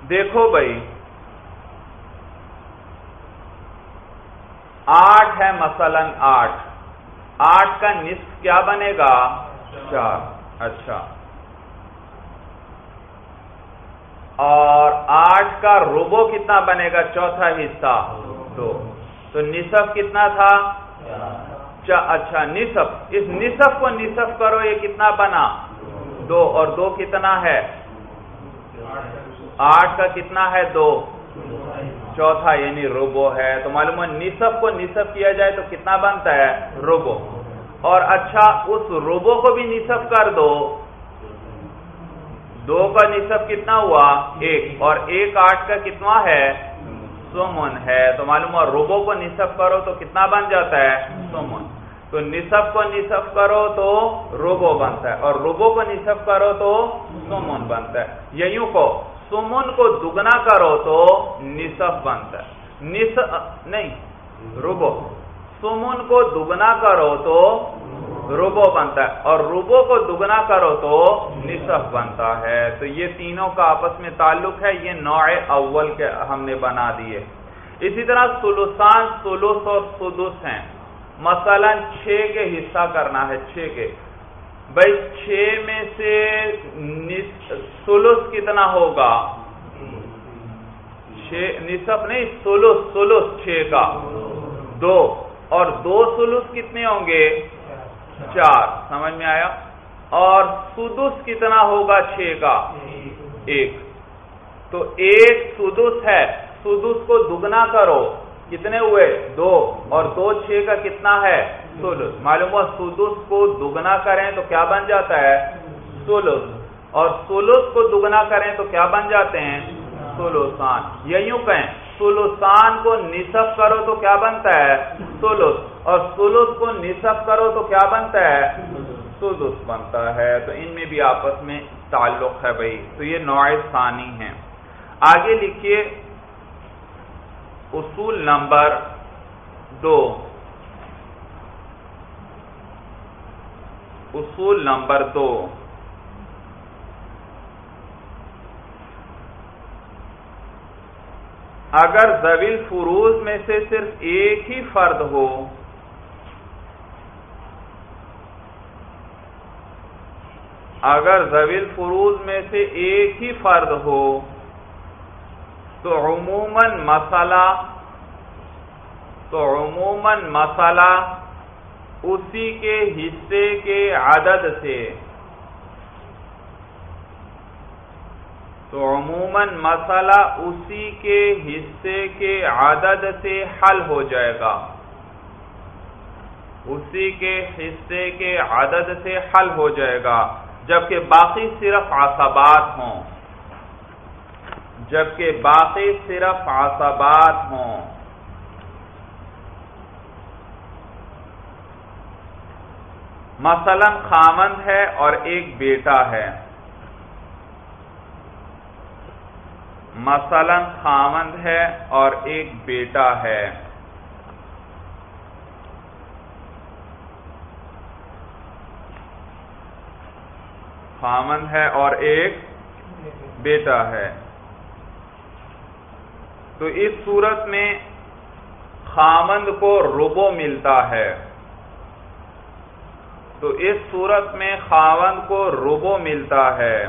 دیکھو بھائی. آٹھ ہے مثلا آٹھ. آٹھ کا نصف کیا بنے گا؟ چار اچھا۔ اور آٹھ کا روبو کتنا بنے گا؟ چوتھا حصہ۔ دو۔ تو نصف کتنا تھا؟ اچھا نصف۔ اس نصف کو نصف کرو، یہ کتنا بنا؟ دو۔ اور دو کتنا ہے؟ آٹھ کا کتنا ہے؟ دو۔ چوتھا یعنی روبو ہے۔ تو معلوم ہے نصف کو نصف کیا جائے تو کتنا بنتا ہے؟ روبو اور اچھا اس روبو کو بھی نصف کر دو۔ دو کا نصف کتنا ہوا؟ ایک۔ اور ایک آٹھ کا کتنا ہے؟ سومن ہے۔ تو معلوم ہوا روبو کو نصف کرو تو کتنا بن جاتا ہے؟ سومن تو نصف کو نصف کرو تو روبو بنتا ہے۔ اور روبو کو نصف کرو تو سومن بنتا ہے۔ یوں کو سومن کو دگنا کرو تو نصف بنتا ہے۔ نصف، نہیں، روبو۔ سومن کو دگنا کرو تو روبو بنتا ہے۔ اور روبو کو دگنا کرو تو نصف بنتا ہے۔ تو یہ تینوں کا آپس میں تعلق ہے۔ یہ نوع اول کے ہم نے بنا دیے۔ اسی طرح سلوسان سلوس اور سدس ہیں۔ مثلا چھ کے حصہ کرنا ہے، چھ کے۔ بھائی، چھ میں سے سلس کتنا ہوگا؟ نصف نہیں سلس سلس چھ کا۔ دو۔ اور دو سلس کتنے ہوں گے؟ چار. سمجھ میں آیا؟ اور سدس کتنا ہوگا چھ کا؟ ایک. تو ایک سدس ہے. سدس کو دگنا کرو. کتنے ہوئے؟ دو. اور دو چھ کا کتنا ہے؟ سلس معلوم ہوا سدس کو دگنا کریں تو کیا بن جاتا ہے؟ سلس اور سلس کو دگنا کریں تو کیا بن جاتے ہیں؟ سلوسان یا یوں کہیں. سلوسان کو نصف کرو تو کیا بنتا ہے؟ سلس اور سلس کو نصف کرو تو کیا بنتا ہے؟ سدس بنتا ہے۔ تو ان میں بھی آپس میں تعلق ہے بھائی۔ تو یہ نوع ثانی ہے آگے لکھیے۔ اصول نمبر دو۔ اصول نمبر دو۔ اگر زویل فروز میں سے صرف ایک ہی فرد ہو، اگر زویل فروز میں سے ایک ہی فرد ہو، تو عموماً مسئلہ، تو عموماً مسئلہ اسی کے حصے کے عدد سے تو عموماً مسئلہ اسی کے حصے کے عدد سے حل ہو جائے گا۔ اسی کے حصے کے عدد سے حل ہو جائے گا، جبکہ باقی صرف عصبات ہوں۔ جبکہ باقی صرف عصبات ہوں۔ مثلا خامند ہے اور ایک بیٹا ہے۔ مثلا خامند ہے اور ایک بیٹا ہے۔ خامند ہے اور ایک بیٹا ہے۔ تو اس صورت میں خامند کو ربو ملتا ہے۔ تو اس صورت میں خاوند کو ربو ملتا ہے۔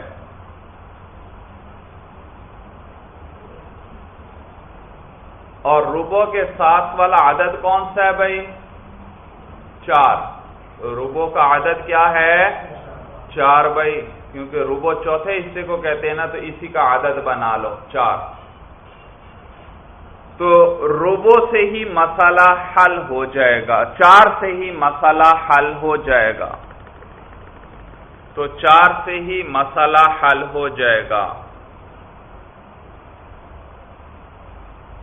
اور روبو کے ساتھ والا عدد کون سا ہے بھائی؟ چار۔ روبو کا عدد کیا ہے؟ چار بھائی، کیونکہ روبو چوتھے حصے کو کہتے ہیں نا، تو اسی کا عدد بنا لو، چار۔ تو روبو سے ہی مسئلہ حل ہو جائے گا۔ چار سے ہی مسئلہ حل ہو جائے گا۔ تو چار سے ہی مسئلہ حل ہو جائے گا۔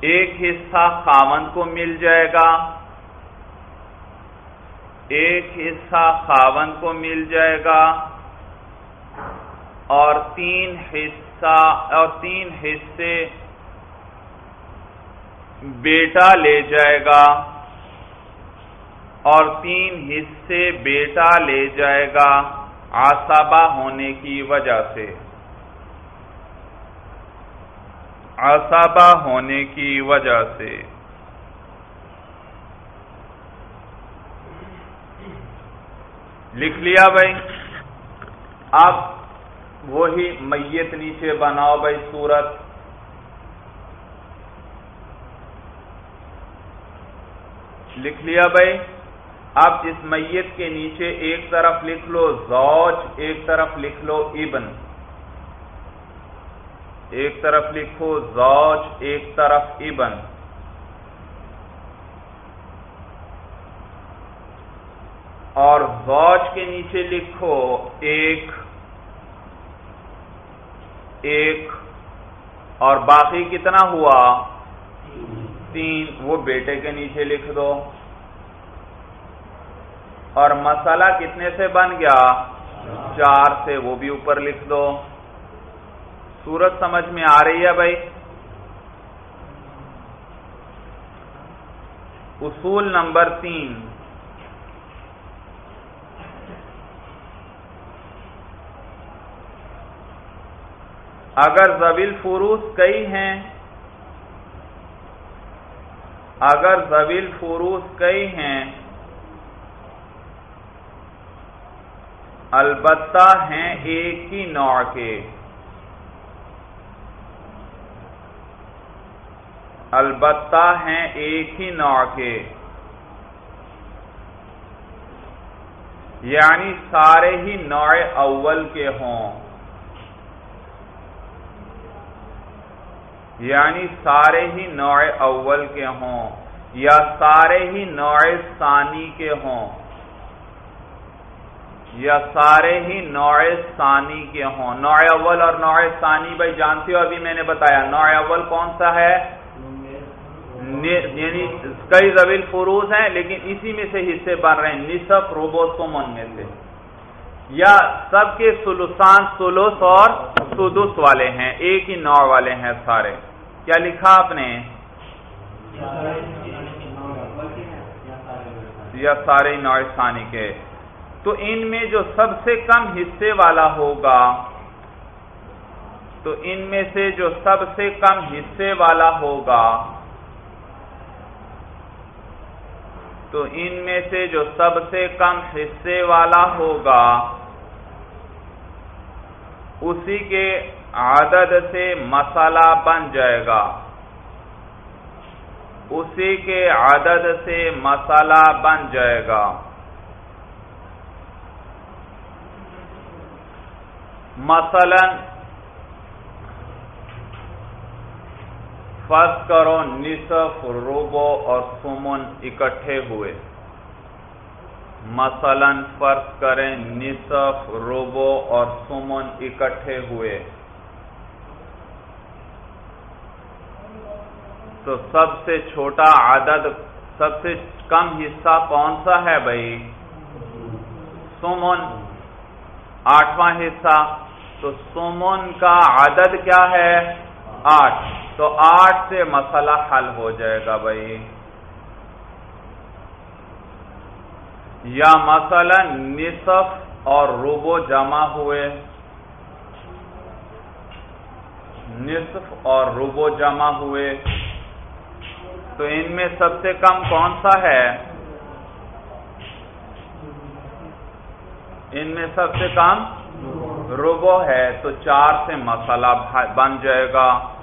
ایک حصہ خاون کو مل جائے گا، ایک حصہ خاون کو مل جائے گا، اور تین حصہ، اور تین حصے بیٹا لے جائے گا، اور تین حصے بیٹا لے جائے گا، آسابہ ہونے کی وجہ سے۔ آسابہ ہونے کی وجہ سے۔ لکھ لیا بھائی۔ اب وہی میت نیچے بناؤ بھائی سورت لکھ لیا بھائی۔ اب اس میت کے نیچے ایک طرف لکھ لو زوج، ایک طرف لکھ لو ابن۔ ایک طرف لکھو زوج، ایک طرف ابن۔ اور زوج کے نیچے لکھو ایک ایک، اور باقی کتنا ہوا؟ تین۔ وہ بیٹے کے نیچے لکھ دو۔ اور مسئلہ کتنے سے بن گیا؟ چار سے۔ وہ بھی اوپر لکھ دو۔ صورت سمجھ میں آ رہی ہے بھائی۔ اصول نمبر تین۔ اگر زویل فروس کئی ہیں، اگر زویل فروس کئی ہیں، البتہ ہیں ایک ہی نوع کے۔ البتہ ہیں ایک ہی نوع کے۔ یعنی سارے ہی نوع اول کے ہوں۔ یعنی سارے ہی نوع اول کے ہوں یا سارے ہی نوع ثانی کے ہوں۔ یا سارے ہی نوع ثانی کے ہوں۔ نوع اول اور نوع ثانی، بھائی جانتے ہو ابھی میں نے بتایا، نوع اول کون سا ہے؟ یعنی کئی زویل فروز ہیں، لیکن اسی میں سے حصے بن رہے ہیں۔ نصف روبو سمن میں سے۔ یا سب کے سلوسان سلوس اور سدس والے ہیں، ایک ہی نوع والے ہیں سارے۔ کیا لکھا آپ نے؟ یا سارے نوع ثانی کے۔ تو ان میں جو سب سے کم حصے والا ہوگا، تو ان میں سے جو سب سے کم حصے والا ہوگا تو ان میں سے جو سب سے کم حصے والا ہوگا، اسی کے عدد سے مسئلہ بن جائے گا۔ اسی کے عدد سے مسئلہ بن جائے گا۔ مثلا فرض کرو نصف روبو اور سمن اکٹھے ہوئے۔ مثلا فرض کریں نصف روبو اور سمن اکٹھے ہوئے۔ تو سب سے چھوٹا عدد، سب سے کم حصہ کون سا ہے بھائی؟ سمن آٹھواں حصہ۔ تو سمن کا عدد کیا ہے؟ آٹھ۔ تو آٹھ سے مسئلہ حل ہو جائے گا بھائی۔ یا مثلا نصف اور روبو جمع ہوئے۔ نصف اور روبو جمع ہوئے۔ تو ان میں سب سے کم کون سا ہے؟ ان میں سب سے کم روبو ہے۔ تو چار سے مسئلہ بن جائے گا۔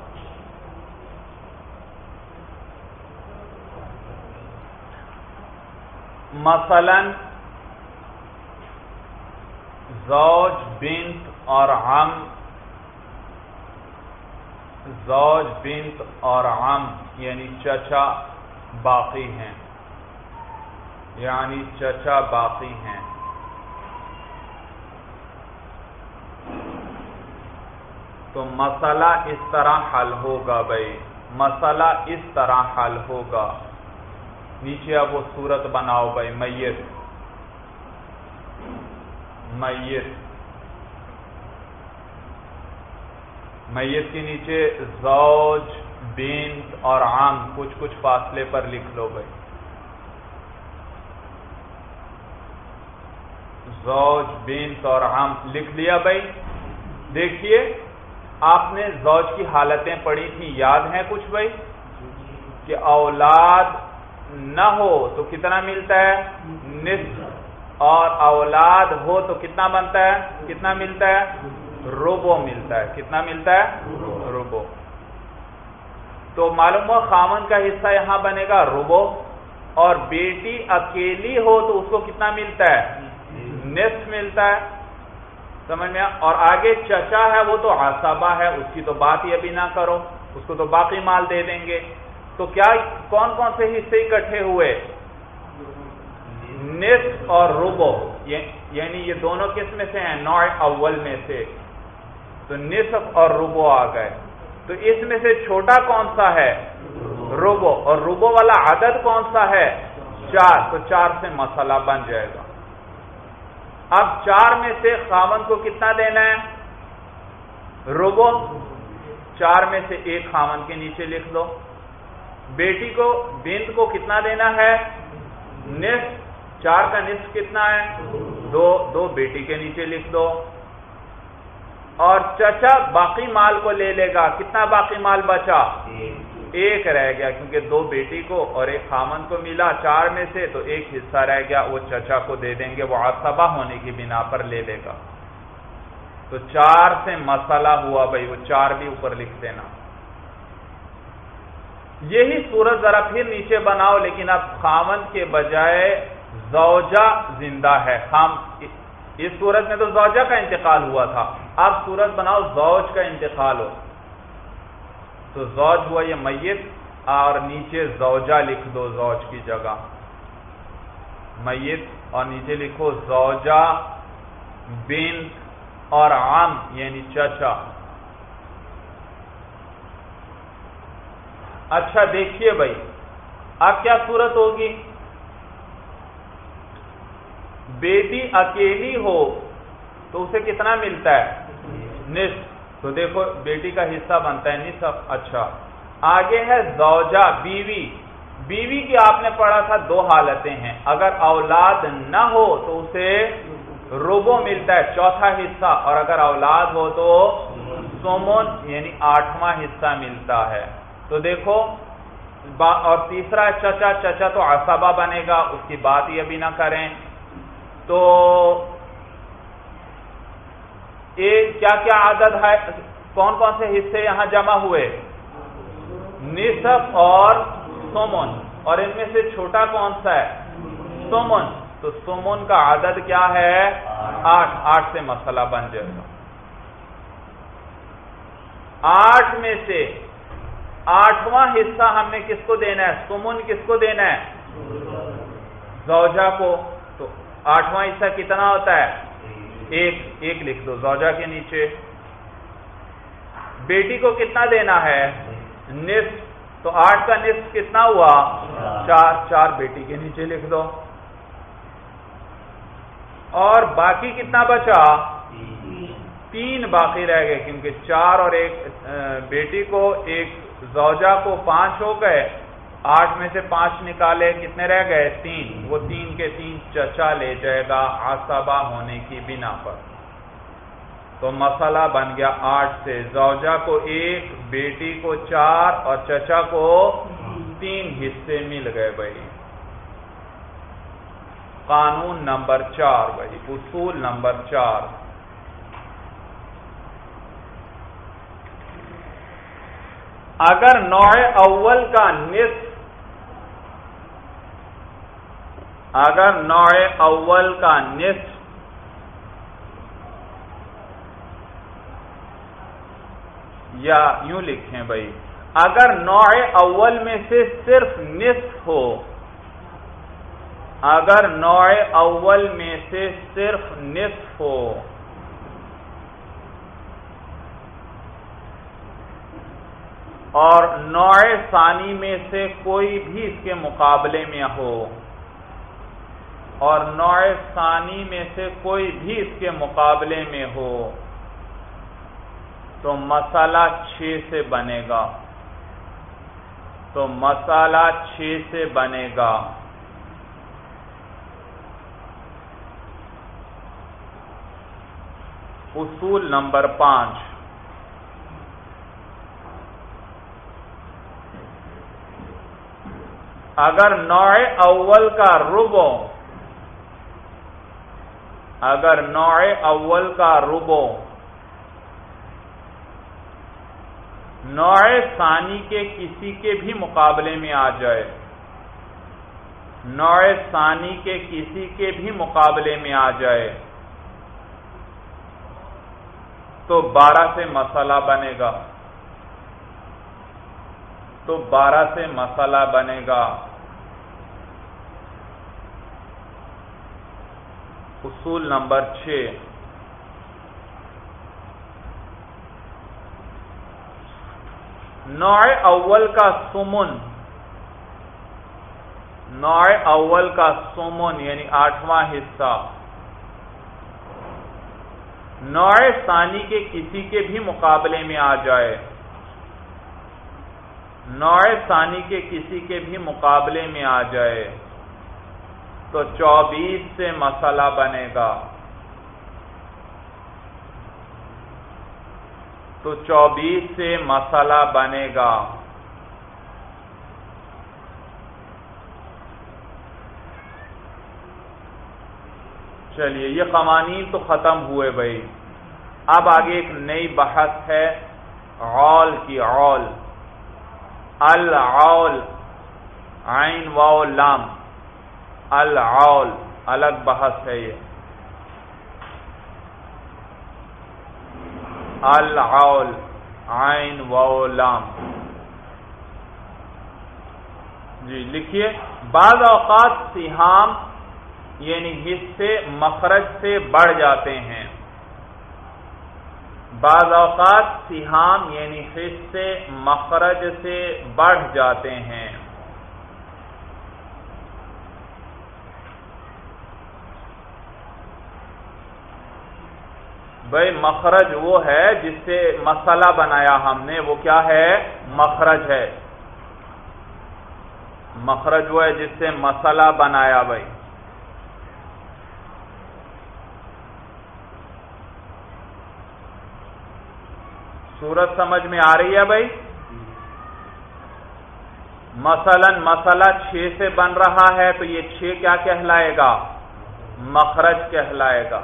مثلا زوج بنت اور ہم زوج بنت اور ہم یعنی چچا باقی ہیں۔ یعنی چچا باقی ہیں۔ تو مسئلہ اس طرح حل ہوگا بھائی، مسئلہ اس طرح حل ہوگا۔ نیچے اب وہ صورت بناؤ بھائی، میت۔ میت۔ میت کے نیچے زوج بینت اور عام کچھ کچھ فاصلے پر لکھ لو بھائی۔ زوج بینت اور عام لکھ لیا بھائی۔ دیکھیے، آپ نے زوج کی حالتیں پڑھی تھی یاد ہیں کچھ بھائی؟ کہ اولاد نہ ہو تو کتنا ملتا ہے؟ نصف۔ اور اولاد ہو تو کتنا بنتا ہے؟ کتنا ملتا ہے؟ روبو ملتا ہے۔ کتنا ملتا ہے؟ روبو۔ تو معلوم ہو خامن کا حصہ یہاں بنے گا، روبو۔ اور بیٹی اکیلی ہو تو اس کو کتنا ملتا ہے؟ نصف ملتا ہے۔ سمجھ میں اور آگے چچا ہے وہ تو آسابا ہے، اس کی تو بات ہی ابھی نہ کرو، اس کو تو باقی مال دے دیں گے۔ تو کیا کون کون سے حصے اکٹھے ہوئے؟ نصف اور روبو یعنی یہ دونوں کس میں سے ہیں؟ نوع اول میں سے۔ تو نصف اور روبو آ گئے۔ تو اس میں سے چھوٹا کون سا ہے؟ روبو اور روبو والا عدد کون سا ہے؟ چار۔ تو چار سے مسئلہ بن جائے گا۔ اب چار میں سے خامن کو کتنا دینا ہے؟ روبو چار میں سے ایک خامن کے نیچے لکھ لو بیٹی کو بند کو کتنا دینا ہے؟ نصف. چار کا نصف کتنا ہے؟ دو. دو بیٹی کے نیچے لکھ دو. اور چچا باقی مال کو لے لے گا. کتنا باقی مال بچا؟ ایک رہ گیا کیونکہ دو بیٹی کو اور ایک خامن کو ملا. چار میں سے تو ایک حصہ رہ گیا. وہ چچا کو دے دیں گے. وہ آسبا ہونے کی بنا پر لے لے گا. تو چار سے مسئلہ ہوا بھائی. وہ چار بھی اوپر لکھ دینا. یہی صورت ذرا پھر نیچے بناؤ، لیکن اب خامن کے بجائے زوجہ زندہ ہے۔ خام، اس صورت میں تو زوجہ کا انتقال ہوا تھا۔ اب صورت بناؤ، زوج کا انتقال ہو۔ تو زوج ہوا یہ میت، اور نیچے زوجہ لکھ دو زوج کی جگہ۔ میت، اور نیچے لکھو زوجہ بن اور عام یعنی چچا۔ اچھا دیکھیے بھائی۔ اب کیا صورت ہوگی؟ بیٹی اکیلی ہو تو اسے کتنا ملتا ہے؟ نصف۔ تو دیکھو، بیٹی کا حصہ بنتا ہے نصف۔ اچھا۔ آگے ہے زوجہ، بیوی۔ بیوی کی آپ نے پڑھا تھا دو حالتیں ہیں۔ اگر اولاد نہ ہو تو اسے روبو ملتا ہے، چوتھا حصہ۔ اور اگر اولاد ہو تو سومون یعنی آٹھواں حصہ ملتا ہے۔ تو دیکھو اور تیسرا چچا چچا تو عصبہ بنے گا، اس کی بات ہی ابھی نہ کریں۔ تو ایک کیا کیا عادت ہے؟ کون کون سے حصے یہاں جمع ہوئے؟ نصف اور سومن اور ان میں سے چھوٹا کون سا ہے؟ سومن تو سومن کا عدد کیا ہے؟ آٹھ۔ آٹھ سے مسئلہ بن جائے گا۔ آٹھ میں سے آٹھواں حصہ ہم نے کس کو دینا ہے؟ سمن کس کو دینا ہے؟ زوجہ کو۔ تو آٹھواں حصہ کتنا ہوتا ہے؟ ایک ایک لکھ دو۔ زوجہ کے نیچے۔ بیٹی کو کتنا دینا ہے؟ نصف۔ تو آٹھ کا نصف کتنا ہوا؟ چار۔ چار بیٹی کے نیچے لکھ دو۔ اور باقی کتنا بچا؟ تین۔ باقی رہ گئے کیونکہ چار اور ایک بیٹی کو ایک زوجہ کو پانچ ہو گئے، آٹھ میں سے پانچ نکالے، کتنے رہ گئے؟ تین۔ وہ تین کے تین چچا لے جائے گا آسابا ہونے کی بنا پر۔ تو مسئلہ بن گیا آٹھ سے۔ زوجہ کو ایک، بیٹی کو چار اور چچا کو تین حصے مل گئے بھائی۔ قانون نمبر چار بھائی، اصول نمبر چار۔ اگر نوع اول کا نصف اگر نوع اول کا نصف یا یوں لکھیں بھائی، اگر نوع اول میں سے صرف نصف ہو، اگر نوع اول میں سے صرف نصف ہو اور نوع ثانی میں سے کوئی بھی اس کے مقابلے میں ہو اور نوع ثانی میں سے کوئی بھی اس کے مقابلے میں ہو تو مسالہ چھ سے بنے گا۔ تو مسالہ چھ سے بنے گا۔ اصول نمبر پانچ۔ اگر نوع اول کا ربو اگر نوع اول کا ربو نوع ثانی کے کسی کے بھی مقابلے میں آ جائے، نوع ثانی کے کسی کے بھی مقابلے میں آ جائے، تو بارہ سے مسئلہ بنے گا۔ تو بارہ سے مسئلہ بنے گا۔ اصول نمبر چھ۔ نوع اول کا سمن۔ نوع اول کا سمن یعنی آٹھواں حصہ۔ نوع ثانی کے کسی کے بھی مقابلے میں آ جائے۔ نوع ثانی کے کسی کے بھی مقابلے میں آ جائے۔ تو چوبیس سے مسئلہ بنے گا۔ تو چوبیس سے مسئلہ بنے گا۔ چلیے، یہ قوانین تو ختم ہوئے بھائی۔ اب آگے ایک نئی بحث ہے عول کی عول العول عین واؤ لام۔ العول، الگ بحث ہے یہ۔ العول، عین واؤ لام۔ جی لکھیے۔ بعض اوقات سیہام یعنی حصے مخرج سے بڑھ جاتے ہیں۔ بعض اوقات سیہام یعنی حصے مخرج سے بڑھ جاتے ہیں۔ بھائی مخرج وہ ہے جس سے مسئلہ بنایا ہم نے، وہ کیا ہے؟ مخرج ہے۔ مخرج وہ ہے جس سے مسئلہ بنایا بھائی۔ صورت سمجھ میں آ رہی ہے بھائی؟ مثلا مسئلہ چھ سے بن رہا ہے تو یہ چھ کیا کہلائے گا؟ مخرج کہلائے گا۔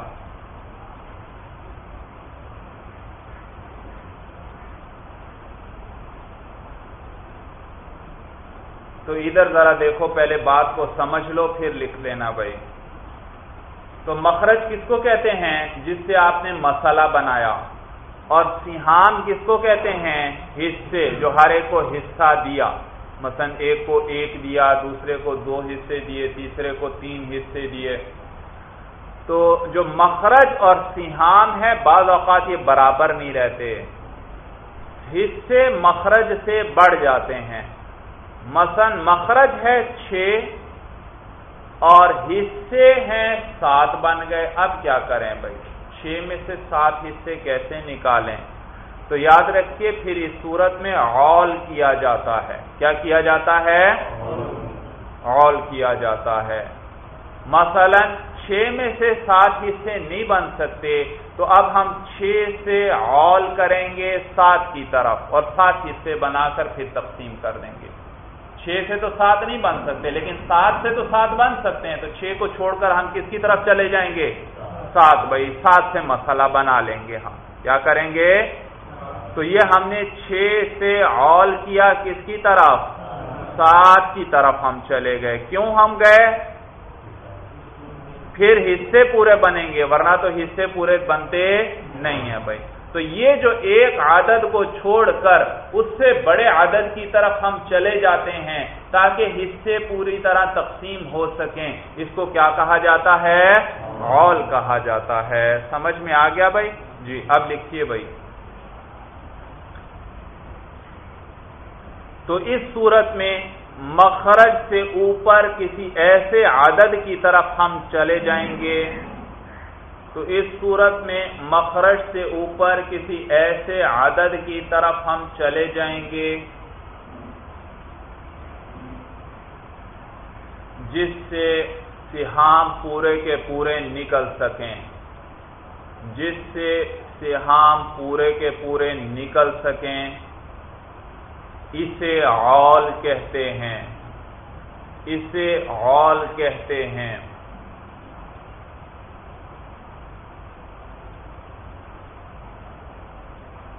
تو ادھر ذرا دیکھو، پہلے بات کو سمجھ لو، پھر لکھ لینا بھائی۔ تو مخرج کس کو کہتے ہیں؟ جس سے آپ نے مسئلہ بنایا۔ اور سیہام کس کو کہتے ہیں؟ حصے جو ہر ایک کو حصہ دیا۔ مثلا ایک کو ایک دیا، دوسرے کو دو حصے دیے، تیسرے کو تین حصے دیے۔ تو جو مخرج اور سیہام ہے بعض اوقات یہ برابر نہیں رہتے۔ حصے مخرج سے بڑھ جاتے ہیں۔ مثلا مخرج ہے چھ اور حصے ہیں سات بن گئے۔ اب کیا کریں بھائی؟ چھ میں سے سات حصے کیسے نکالیں؟ تو یاد رکھیے، پھر اس صورت میں اول کیا جاتا ہے۔ کیا کیا جاتا ہے؟ اول کیا جاتا ہے۔ مثلا چھ میں سے سات حصے نہیں بن سکتے، تو اب ہم چھ سے اول کریں گے سات کی طرف اور سات حصے بنا کر پھر تقسیم کر دیں گے۔ چھ سے تو سات نہیں بن سکتے، لیکن سات سے تو سات بن سکتے ہیں، تو چھ کو چھوڑ کر ہم کس کی طرف چلے جائیں گے؟ سات۔ بھائی، سات سے مسئلہ بنا لیں گے ہم۔ کیا کریں گے؟ تو یہ ہم نے چھ سے آل کیا کس کی طرف؟ سات کی طرف ہم چلے گئے۔ کیوں ہم گئے؟ پھر حصے پورے بنیں گے، ورنہ تو حصے پورے بنتے نہیں ہیں بھائی۔ تو یہ جو ایک عدد کو چھوڑ کر اس سے بڑے عدد کی طرف ہم چلے جاتے ہیں تاکہ حصے پوری طرح تقسیم ہو سکیں۔ اس کو کیا کہا جاتا ہے؟ اول کہا جاتا ہے۔ سمجھ میں آ گیا بھائی؟ جی اب لکھیے بھائی۔ تو اس صورت میں مخرج سے اوپر کسی ایسے عدد کی طرف ہم چلے جائیں گے۔ تو اس صورت میں مخرج سے اوپر کسی ایسے عدد کی طرف ہم چلے جائیں گے جس سے سہام پورے کے پورے نکل سکیں۔ جس سے سہام پورے کے پورے نکل سکیں، اسے اول کہتے ہیں۔ اسے اول کہتے ہیں۔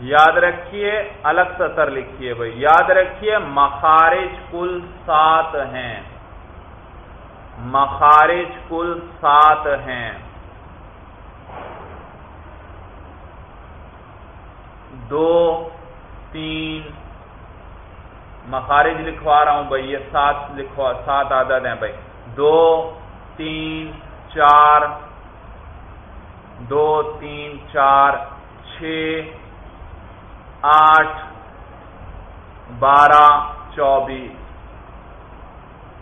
یاد رکھیے، الگ سطر لکھیے بھائی۔ یاد رکھیے، مخارج کل سات ہیں۔ مخارج کل سات ہیں۔ دو، تین۔ مخارج لکھوا رہا ہوں بھائی، یہ سات لکھوا، سات عدد ہیں بھائی۔ دو، تین، چار۔ دو، تین، چار، چھ۔ آٹھ، بارہ، چوبیس۔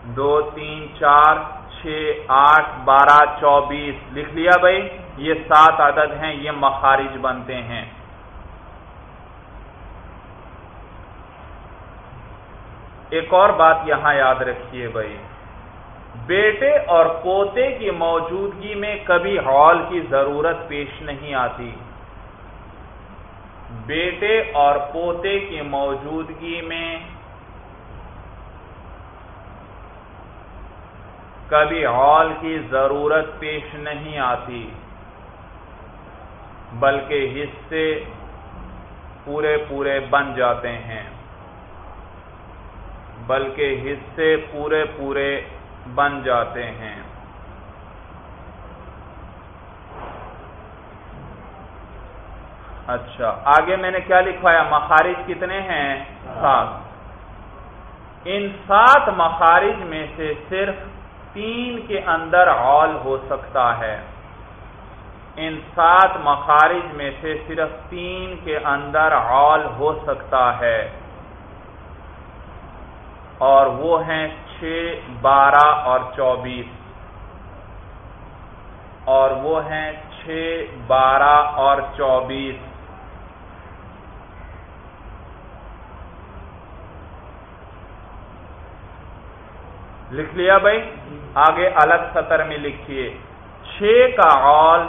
دو، تین، چار، چھ، آٹھ، بارہ، چوبیس۔ لکھ لیا بھائی، یہ سات عدد ہیں، یہ مخارج بنتے ہیں۔ ایک اور بات یہاں یاد رکھیے بھائی، بیٹے اور پوتے کی موجودگی میں کبھی ہال کی ضرورت پیش نہیں آتی۔ بیٹے اور پوتے کی موجودگی میں کبھی ہال کی ضرورت پیش نہیں آتی، بلکہ حصے پورے پورے بن جاتے ہیں۔ بلکہ حصے پورے پورے بن جاتے ہیں۔ اچھا آگے میں نے کیا لکھوایا؟ مخارج کتنے ہیں؟ سات۔ ان سات مخارج میں سے صرف تین کے اندر عال ہو سکتا ہے۔ ان سات مخارج میں سے صرف تین کے اندر عال ہو سکتا ہے۔ اور وہ ہیں چھ، بارہ اور چوبیس۔ اور وہ ہیں چھ، بارہ اور چوبیس۔ لکھ لیا بھائی؟ آگے الگ سطر میں لکھیے۔ چھ کا عال۔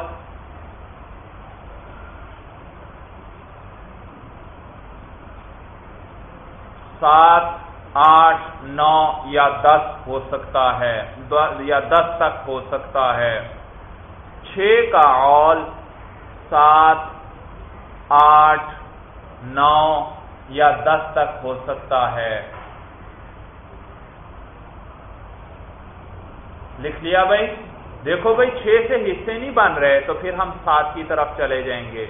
سات، آٹھ، نو یا دس ہو سکتا ہے۔ یا دس تک ہو سکتا ہے۔ چھ کا عال۔ سات، آٹھ، نو یا دس تک ہو سکتا ہے۔ لکھ لیا بھائی۔ دیکھو بھائی، چھ سے حصے نہیں بن رہے تو پھر ہم سات کی طرف چلے جائیں گے۔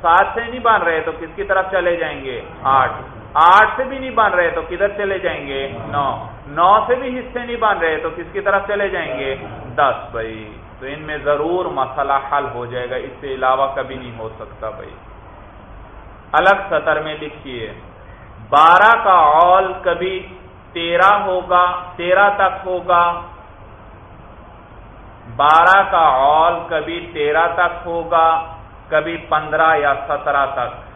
سات سے نہیں بن رہے تو کس کی طرف چلے جائیں گے؟ آٹھ۔ آٹھ سے بھی نہیں بن رہے تو کدھر چلے جائیں گے؟ نو۔ نو سے بھی حصے نہیں بن رہے تو کس کی طرف چلے جائیں گے؟ دس بھائی۔ تو ان میں ضرور مسئلہ حل ہو جائے گا۔ اس سے علاوہ کبھی نہیں ہو سکتا بھائی۔ الگ سطر میں لکھیے۔ بارہ کا اول کبھی تیرہ ہوگا، تیرہ تک ہوگا بارہ کا اول کبھی تیرہ تک ہوگا، کبھی پندرہ یا سترہ تک۔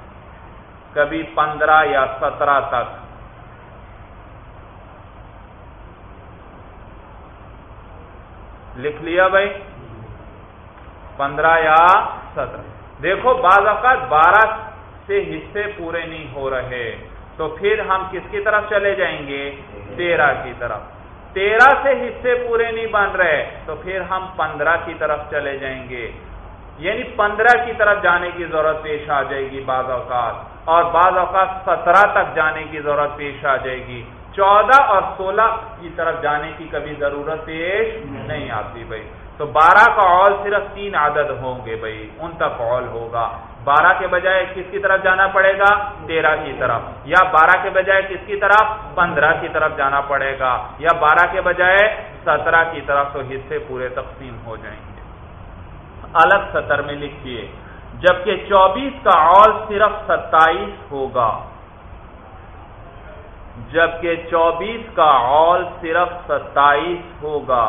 کبھی پندرہ یا سترہ تک۔ لکھ لیا بھائی؟ پندرہ یا سترہ۔ دیکھو، بعض اوقات بارہ سے حصے پورے نہیں ہو رہے، تو پھر ہم کس کی طرف چلے جائیں گے؟ تیرہ کی طرف۔ تیرہ سے حصے پورے نہیں بن رہے، تو پھر ہم پندرہ کی طرف چلے جائیں گے۔ یعنی پندرہ کی طرف جانے کی ضرورت پیش آ جائے گی بعض اوقات، اور بعض اوقات سترہ تک جانے کی ضرورت پیش آ جائے گی۔ چودہ اور سولہ کی طرف جانے کی کبھی ضرورت پیش نہیں آتی بھائی۔ تو بارہ کا اول صرف تین عدد ہوں گے بھائی، ان تک اول ہوگا۔ بارہ کے بجائے کس کی طرف جانا پڑے گا؟ تیرہ کی طرف. یا بارہ کے بجائے کس کی طرف؟ پندرہ کی طرف جانا پڑے گا. یا بارہ کے بجائے سترہ کی طرف، تو حصے پورے تقسیم ہو جائیں گے. الگ سطر میں لکھیے، جبکہ چوبیس کا اول صرف ستائیس ہوگا. جبکہ چوبیس کا اول صرف ستائیس ہوگا.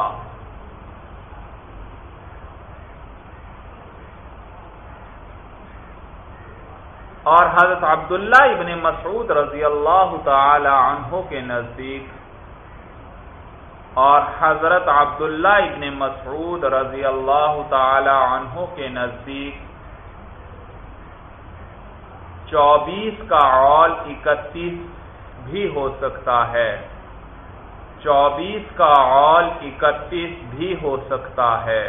اور حضرت عبداللہ ابن مسعود رضی اللہ تعالی عنہ کے نزدیک اور حضرت عبداللہ ابن مسعود رضی اللہ تعالی عنہ کے نزدیک چوبیس کا اول اکتیس بھی ہو سکتا ہے۔ چوبیس کا اول اکتیس بھی ہو سکتا ہے۔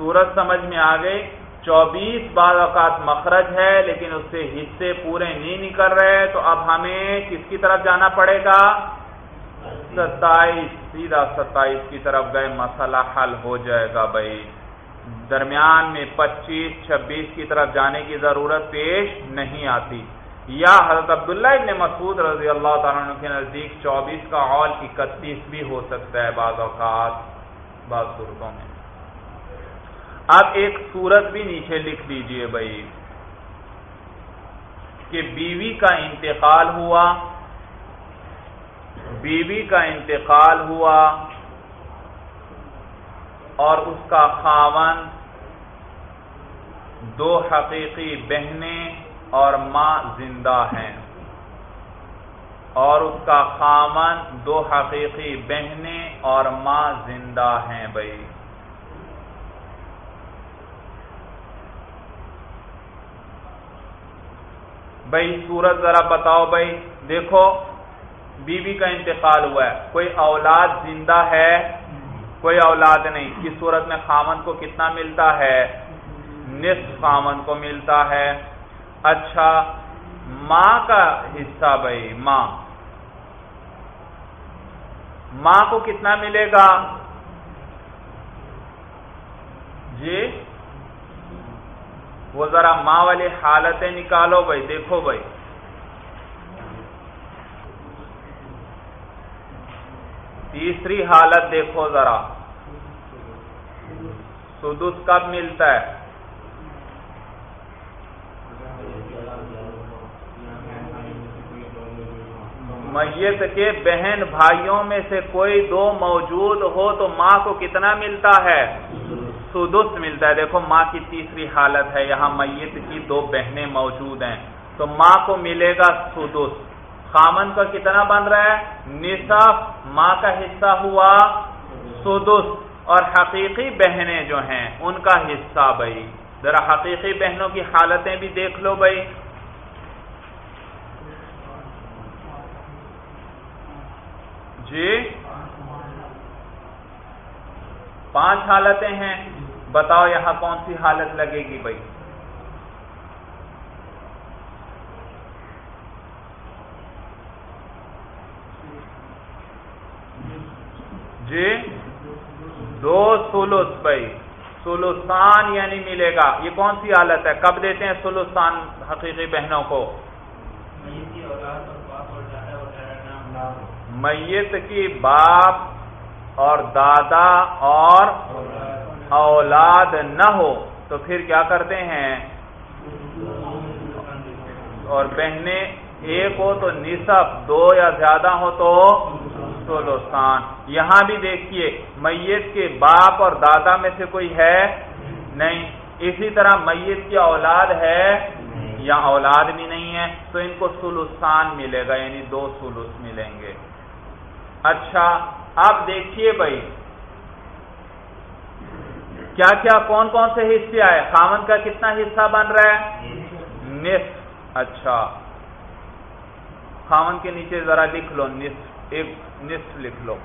سورج سمجھ میں آ گئی، چوبیس بعض اوقات مخرج ہے، لیکن اس سے حصے پورے نہیں نکل رہے، تو اب ہمیں کس کی طرف جانا پڑے گا؟ ستائیس، سیدھا ستائیس کی طرف گئے، مسئلہ حل ہو جائے گا بھائی۔ درمیان میں پچیس، چھبیس کی طرف جانے کی ضرورت پیش نہیں آتی۔ یا حضرت عبداللہ ابن مسعود رضی اللہ تعالیٰ عنہ کے نزدیک چوبیس کا اول اکتیس بھی ہو سکتا ہے بعض اوقات، بعض صورتوں میں۔ اب ایک صورت بھی نیچے لکھ دیجیے بھائی کہ بیوی کا انتقال ہوا، بیوی کا انتقال ہوا اور اس کا خاون، دو حقیقی بہنیں اور ماں زندہ ہیں۔ اور اس کا خامن دو حقیقی بہنیں اور ماں زندہ ہیں بھائی۔ بھائی سورت ذرا بتاؤ بھائی، دیکھو، بیوی بی کا انتقال ہوا ہے۔ کوئی اولاد زندہ ہے؟ کوئی اولاد نہیں۔ کس صورت میں خامن کو کتنا ملتا ہے؟ نصف خامن کو ملتا ہے۔ اچھا ماں کا حصہ بھائی، ماں۔ ماں کو کتنا ملے گا؟ جی؟ وہ ذرا ماں والی حالتیں نکالو بھائی، دیکھو بھائی۔ تیسری حالت دیکھو ذرا۔ سدس کب ملتا ہے؟ میت کے بہن بھائیوں میں سے کوئی دو موجود ہو تو ماں کو کتنا ملتا ہے؟ سدس ملتا ہے۔ دیکھو، ماں کی تیسری حالت ہے۔ یہاں میت کی دو بہنیں موجود ہیں۔ تو ماں کو ملے گا سدس خامن کا کتنا بن رہا ہے؟ نصف۔ ماں کا حصہ ہوا سدس اور حقیقی بہنیں جو ہیں، ان کا حصہ بھائی۔ ذرا حقیقی بہنوں کی حالتیں بھی دیکھ لو بھائی۔ جی؟ پانچ حالتیں ہیں بتاؤ یہاں کون سی حالت لگے گی بھائی؟ جی؟ دو سولوس بھائی۔ سلوسان یعنی ملے گا۔ یہ کون سی حالت ہے؟ کب دیتے ہیں سلوسان حقیقی بہنوں کو؟ میت کی باپ اور دادا اور اولاد نہ ہو تو پھر کیا کرتے ہیں؟ اور بہنیں ایک ہو تو نصف، دو یا زیادہ ہو تو سولوستان یہاں بھی دیکھیے، میت کے باپ اور دادا میں سے کوئی ہے؟ نہیں۔ اسی طرح میت کی اولاد ہے یا اولاد بھی نہیں ہے، تو ان کو سلوستان ملے گا یعنی دو سلوس ملیں گے۔ اچھا آپ دیکھیے بھائی، کیا کیا کون کون سے حصے آئے؟ خامن کا کتنا حصہ بن رہا ہے؟ نصف۔ اچھا۔ خامن کے نیچے ذرا لکھ لو، نصف۔ ایک نصف لکھ لو۔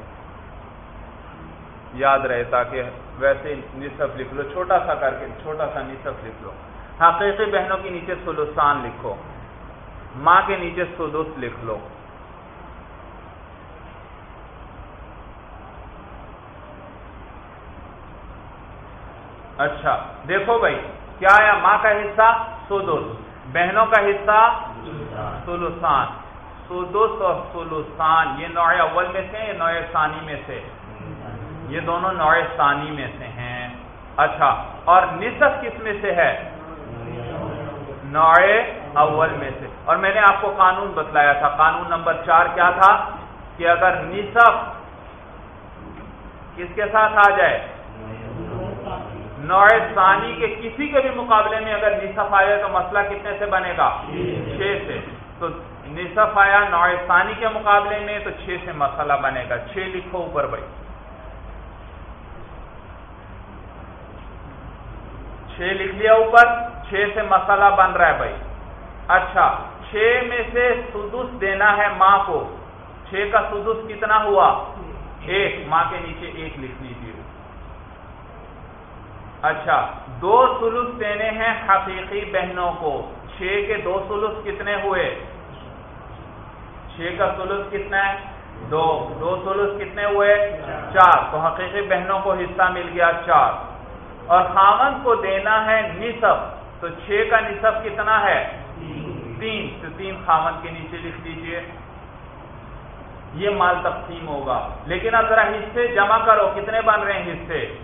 یاد رہے تاکہ ویسے نصف لکھ لو، چھوٹا سا کر کے، چھوٹا سا نصف لکھ لو۔ حقیقی بہنوں کے نیچے سلوسان لکھو۔ ماں کے نیچے سدس لکھ لو۔ اچھا دیکھو بھائی، کیا آیا ماں کا حصہ سدس، بہنوں کا حصہ سلوسان۔ سدس اور سلوسان، یہ نوع اول میں سے نوع ثانی میں سے؟ یہ دونوں نوع ثانی میں سے ہیں۔ اچھا اور نصف کس میں سے ہے؟ نوع اول میں سے۔ اور میں نے آپ کو قانون بتلایا تھا۔ قانون نمبر چار کیا تھا؟ کہ اگر نصف کس کے ساتھ آ جائے؟ نوع ثانی کے کسی کے بھی مقابلے میں اگر نصف آئے تو مسئلہ کتنے سے بنے گا؟ چھ سے۔ تو نصف آیا نوع ثانی کے مقابلے میں تو چھ سے مسئلہ بنے گا۔ چھ لکھو اوپر بھائی۔ چھ لکھ لیا اوپر، چھ سے مسئلہ بن رہا ہے بھائی۔ اچھا چھ میں سے سدس دینا ہے ماں کو۔ چھ کا سدس کتنا ہوا؟ ایک۔ ماں کے نیچے ایک لکھ لیجیے اچھا دو سلوس دینے ہیں حقیقی بہنوں کو۔ چھ کے دو سلوس کتنے ہوئے؟ چھ کا سلوس کتنا ہے؟ دو۔ دو سلوس کتنے ہوئے؟ چار۔ تو حقیقی بہنوں کو حصہ مل گیا چار۔ اور خامن کو دینا ہے نصف۔ تو چھ کا نصف کتنا ہے؟ تین۔ تو تین خامن کے نیچے لکھ دیجیے۔ یہ مال تقسیم ہوگا۔ لیکن اب ذرا حصے جمع کرو، کتنے بن رہے ہیں حصے؟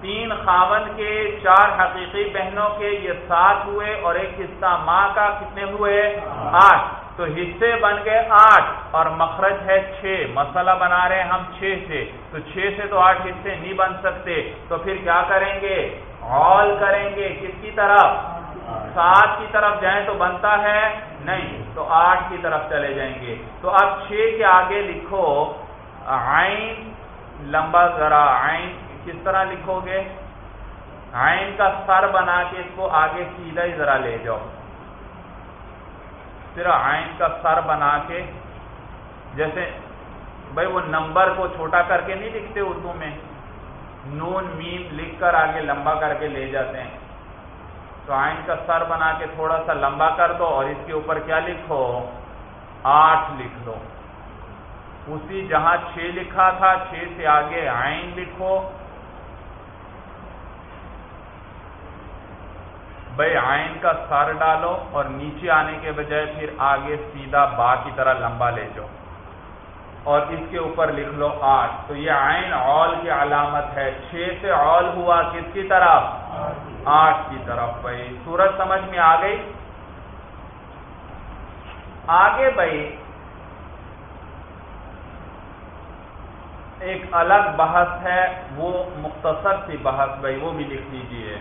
تین خاون کے چار حقیقی بہنوں کے یہ سات ہوئے اور ایک حصہ ماں کا کتنے ہوئے؟ آٹھ۔ تو حصے بن گئے آٹھ اور مخرج ہے چھ۔ مسئلہ بنا رہے ہیں ہم چھ سے۔ تو چھ سے تو آٹھ حصے نہیں بن سکتے۔ تو پھر کیا کریں گے؟ ہال کریں گے۔ کس کی طرف؟ سات کی طرف جائیں تو بنتا ہے نہیں۔ تو آٹھ کی طرف چلے جائیں گے۔ تو اب چھ کے آگے لکھو۔ آئین لمبا ذرا آئین کس طرح لکھو گے؟ آئین کا سر بنا کے اس کو آگے سیدھا ہی ذرا لے جاؤ۔ صرف آئین کا سر بنا کے، جیسے بھائی وہ نمبر کو چھوٹا کر کے نہیں لکھتے اردو میں، نون، میم لکھ کر آگے لمبا کر کے لے جاتے ہیں۔ تو آئین کا سر بنا کے تھوڑا سا لمبا کر دو اور اس کے اوپر کیا لکھو؟ آٹھ لکھ دو۔ اسی جہاں چھ لکھا تھا، چھ سے آگے آئین لکھو۔ بھائی آئین کا سر ڈالو اور نیچے آنے کے بجائے پھر آگے سیدھا با کی طرح لمبا لے جاؤ۔ اور اس کے اوپر لکھ لو آٹھ۔ تو یہ آئین اول کی علامت ہے۔ چھ سے اول ہوا کس کی طرف؟ آٹھ کی طرف۔ بھائی، سورج سمجھ میں آ گئی؟ آگے بھائی، ایک الگ بحث ہے، وہ مختصر سی بحث بھائی، وہ بھی لکھ لیجیے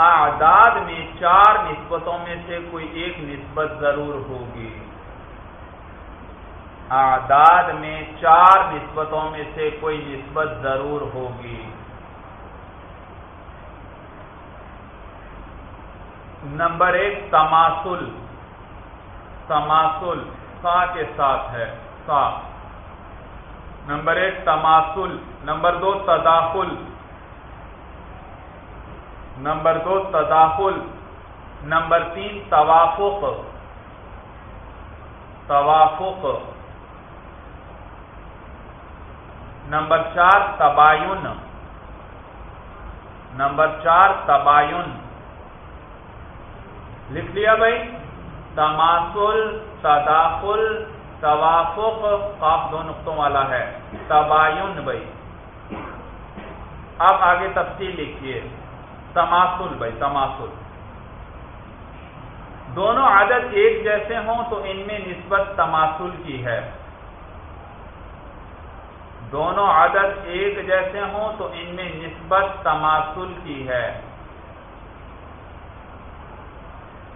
اعداد میں چار نسبتوں میں سے کوئی ایک نسبت ضرور ہوگی۔ اعداد میں چار نسبتوں میں سے کوئی نسبت ضرور ہوگی۔ نمبر ایک تماسل تماسل سا کے ساتھ ہے، سا۔ نمبر ایک تماسل نمبر دو، تداخل۔ نمبر دو، تداخل. نمبر تین، توافق. توافق. نمبر چار، تباین. نمبر چار، تباین. لکھ لیا بھائی؟ تماسل، تداخل، توافق. آپ دو نقطوں والا ہے. تباین بھائی. اب آگے تفصیل لکھیے. تماسل بھائی تماسل دونوں عادت ایک جیسے ہوں تو ان میں نسبت تماسل کی ہے۔ دونوں عادت ایک جیسے ہوں تو ان میں نسبت تماسل کی ہے۔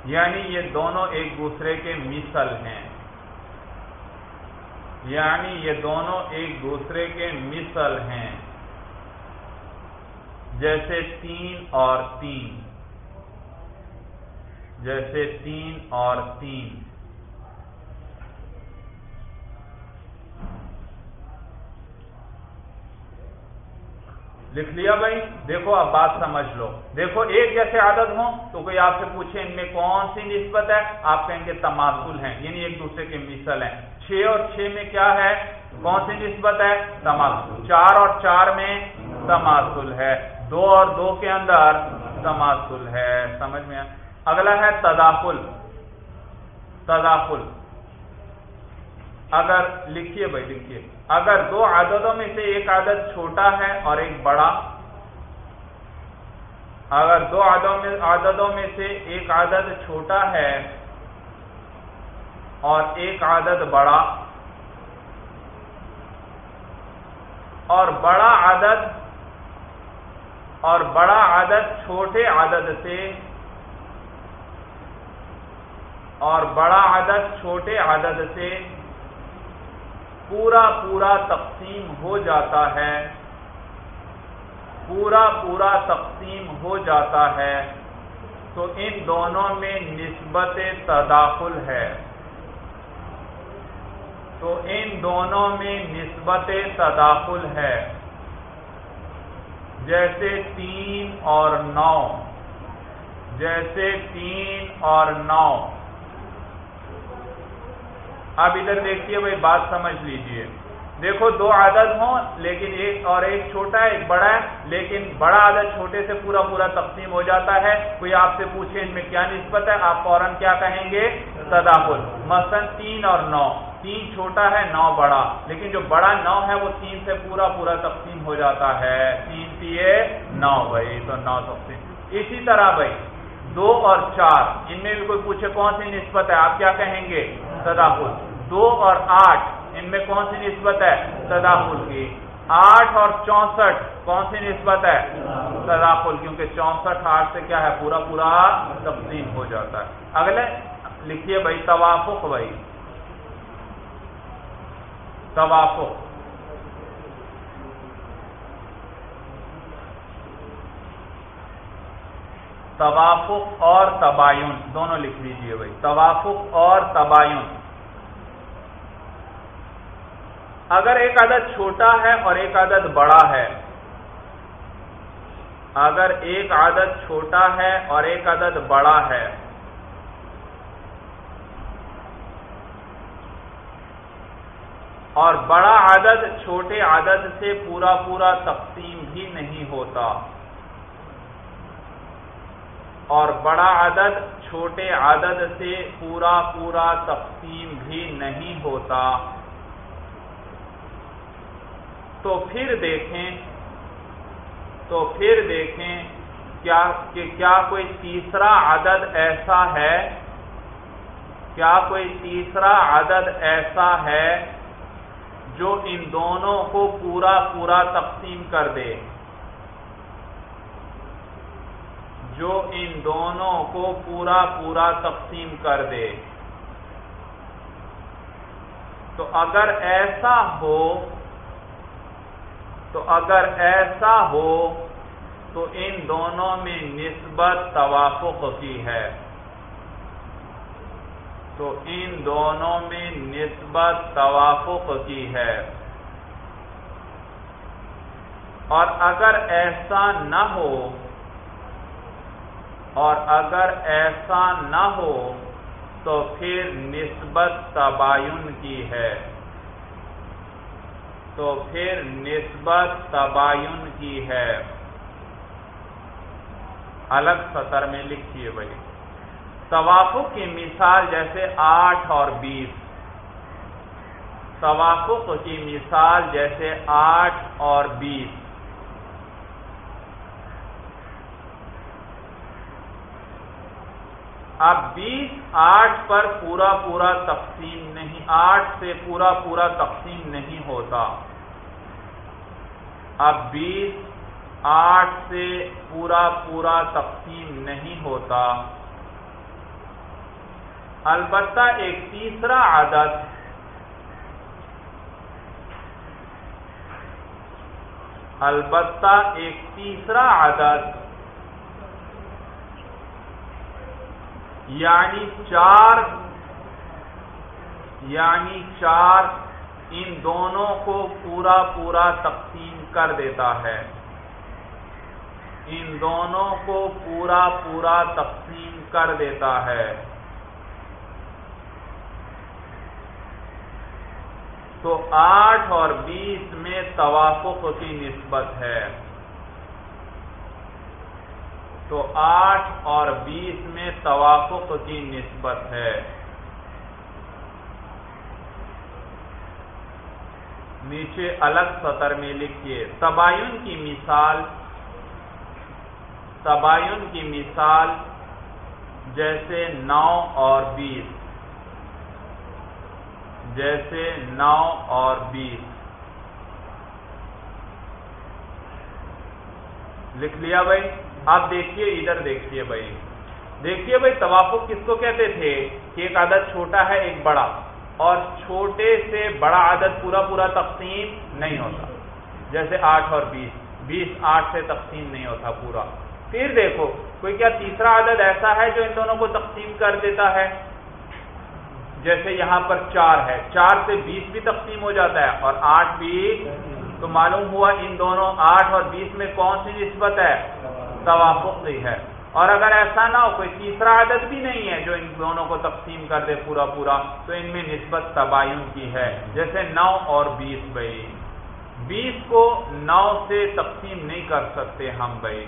یعنی یہ دونوں ایک دوسرے کے مثل ہیں۔ یعنی یہ دونوں ایک دوسرے کے مثل ہیں۔ جیسے تین اور تین۔ جیسے تین اور تین۔ لکھ لیا بھائی؟ دیکھو اب بات سمجھ لو۔ دیکھو ایک جیسے عادت ہوں تو کوئی آپ سے پوچھے ان میں کون سی نسبت ہے؟ آپ کہیں گے تماسل ہیں یعنی ایک دوسرے کے مثل ہیں۔ چھ اور چھ میں کیا ہے؟ کون سی نسبت ہے؟ تماسل چار اور چار میں تماسل ہے۔ دو اور دو کے اندر تماسل ہے، سمجھ میں؟ اگلا ہے تداخل۔ تداخل۔ اگر لکھیے بھائی، لکھیے۔ اگر دو عادتوں میں سے ایک عادت چھوٹا ہے اور ایک بڑا، اگر دو عادتوں میں سے ایک عادت چھوٹا ہے اور ایک عادت بڑا، اور بڑا عادت اور بڑا عدد چھوٹے عدد سے اور بڑا عدد چھوٹے عدد سے پورا پورا تقسیم ہو جاتا ہے۔ پورا پورا تقسیم ہو جاتا ہے۔ تو ان دونوں میں نسبت تداخل ہے۔ تو ان دونوں میں نسبت تداخل ہے۔ جیسے تین اور نو، جیسے تین اور نو۔ اب ادھر دیکھیے بھائی بات سمجھ لیجیے۔ دیکھو، دو عدد ہوں، لیکن ایک اور ایک چھوٹا ہے ایک بڑا ہے، لیکن بڑا عدد چھوٹے سے پورا پورا تقسیم ہو جاتا ہے۔ کوئی آپ سے پوچھے ان میں کیا نسبت ہے، آپ فوراً کیا کہیں گے؟ تداخل مثلا تین اور نو۔ تین چھوٹا ہے، نو بڑا۔ لیکن جو بڑا نو ہے، وہ تین سے پورا پورا تقسیم ہو جاتا ہے۔ تین پیے نو بھائی، تو نو تقسیم۔ اسی طرح بھائی، دو اور چار۔ ان میں بھی کوئی پوچھے کون سی نسبت ہے؟ آپ کیا کہیں گے؟ تداخل دو اور آٹھ، ان میں کون سی نسبت ہے؟ تداخل کی۔ آٹھ اور چونسٹھ، کون سی نسبت ہے؟ تداخل کیونکہ چونسٹھ آٹھ سے کیا ہے؟ پورا پورا تقسیم ہو جاتا ہے۔ اگلے، لکھیے بھائی، توافق بھائی۔ توافق توافق اور تباین، دونوں لکھ لیجیے بھائی۔ توافق اور تباین۔ اگر ایک عدد چھوٹا ہے اور ایک عدد بڑا ہے، اگر ایک عدد چھوٹا ہے اور ایک عدد بڑا ہے اور بڑا عدد، چھوٹے عدد سے پورا پورا تقسیم بھی نہیں ہوتا۔ اور بڑا عدد، چھوٹے عدد سے پورا پورا تقسیم بھی نہیں ہوتا۔ تو پھر دیکھیں، تو پھر دیکھیں کیا، کہ کیا کوئی تیسرا عدد ایسا ہے؟ کیا کوئی تیسرا عدد ایسا ہے؟ جو ان دونوں کو پورا پورا تقسیم کر دے۔ جو ان دونوں کو پورا پورا تقسیم کر دے۔ تو اگر ایسا ہو، تو اگر ایسا ہو، تو ان دونوں میں نسبت توافق کی ہے۔ تو ان دونوں میں نسبت توافق کی ہے۔ اور اگر ایسا نہ ہو، اور اگر ایسا نہ ہو، تو پھر نسبت تباین کی ہے۔ تو پھر نسبت تباین کی ہے۔ الگ سطر میں لکھیے بھائی۔ توافق کی مثال جیسے آٹھ اور بیس۔ توافق کی مثال جیسے آٹھ اور بیس۔ اب بیس آٹھ پر پورا پورا تقسیم نہیں، آٹھ سے پورا پورا تقسیم نہیں ہوتا۔ اب بیس آٹھ سے پورا پورا تقسیم نہیں ہوتا۔ البتہ ایک تیسرا عادت البتہ ایک تیسرا عادت یعنی چار یعنی چار ان دونوں کو پورا پورا تقسیم کر دیتا ہے۔ ان دونوں کو پورا پورا تقسیم کر دیتا ہے۔ تو آٹھ اور بیس میں توافق کی نسبت ہے۔ تو آٹھ اور بیس میں توافق کی نسبت ہے۔ نیچے الگ سطر میں لکھیے۔ تباین کی مثال، تباین کی مثال جیسے نو اور بیس۔ جیسے نو اور بیس لکھ لیا بھائی؟ آپ دیکھیے، ادھر دیکھیے بھائی۔ دیکھیے بھائی، توافق کس کو کہتے تھے؟ کہ ایک عدد چھوٹا ہے، ایک بڑا۔ اور چھوٹے سے بڑا عدد پورا پورا تقسیم نہیں ہوتا۔ جیسے آٹھ اور بیس۔ بیس آٹھ سے تقسیم نہیں ہوتا پورا۔ پھر دیکھو، کوئی کیا تیسرا عدد ایسا ہے جو ان دونوں کو تقسیم کر دیتا ہے؟ جیسے یہاں پر چار ہے۔ چار سے بیس بھی تقسیم ہو جاتا ہے اور آٹھ بھی۔ تو معلوم ہوا ان دونوں آٹھ اور بیس میں کون سی نسبت ہے؟ توافق ہے۔ اور اگر ایسا نہ ہو، کوئی تیسرا عدد بھی نہیں ہے جو ان دونوں کو تقسیم کر دے پورا پورا، تو ان میں نسبت تباین کی ہے۔ جیسے نو اور بیس بھائی۔ بیس کو نو سے تقسیم نہیں کر سکتے ہم بھائی۔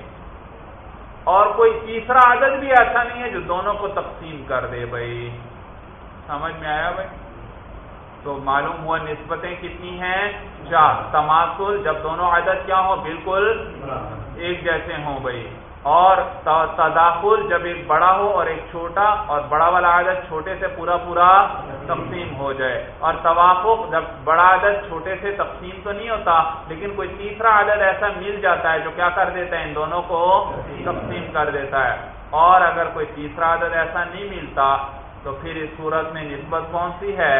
اور کوئی تیسرا عدد بھی ایسا نہیں ہے جو دونوں کو تقسیم کر دے بھائی۔ سمجھ میں آیا بھائی؟ تو معلوم ہوا نسبتیں کتنی ہیں؟ چار۔ تماسل جب دونوں عدد کیا ہو بالکل ایک جیسے ہوں بھائی۔ اور تداخل جب ایک بڑا ہو اور ایک چھوٹا اور بڑا والا عدد چھوٹے سے پورا پورا تقسیم ہو جائے۔ اور توافق جب بڑا عدد چھوٹے سے تقسیم تو نہیں ہوتا لیکن کوئی تیسرا عدد ایسا مل جاتا ہے جو کیا کر دیتا ہے؟ ان دونوں کو تقسیم کر دیتا ہے۔ اور اگر کوئی تیسرا عدد ایسا نہیں ملتا تو پھر اس صورت میں نسبت کون سی ہے؟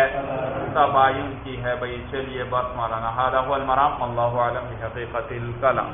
تباین کی ہے بھائی، چلیے بس مولانا المرام اللہ عالم حقیقت الکلام۔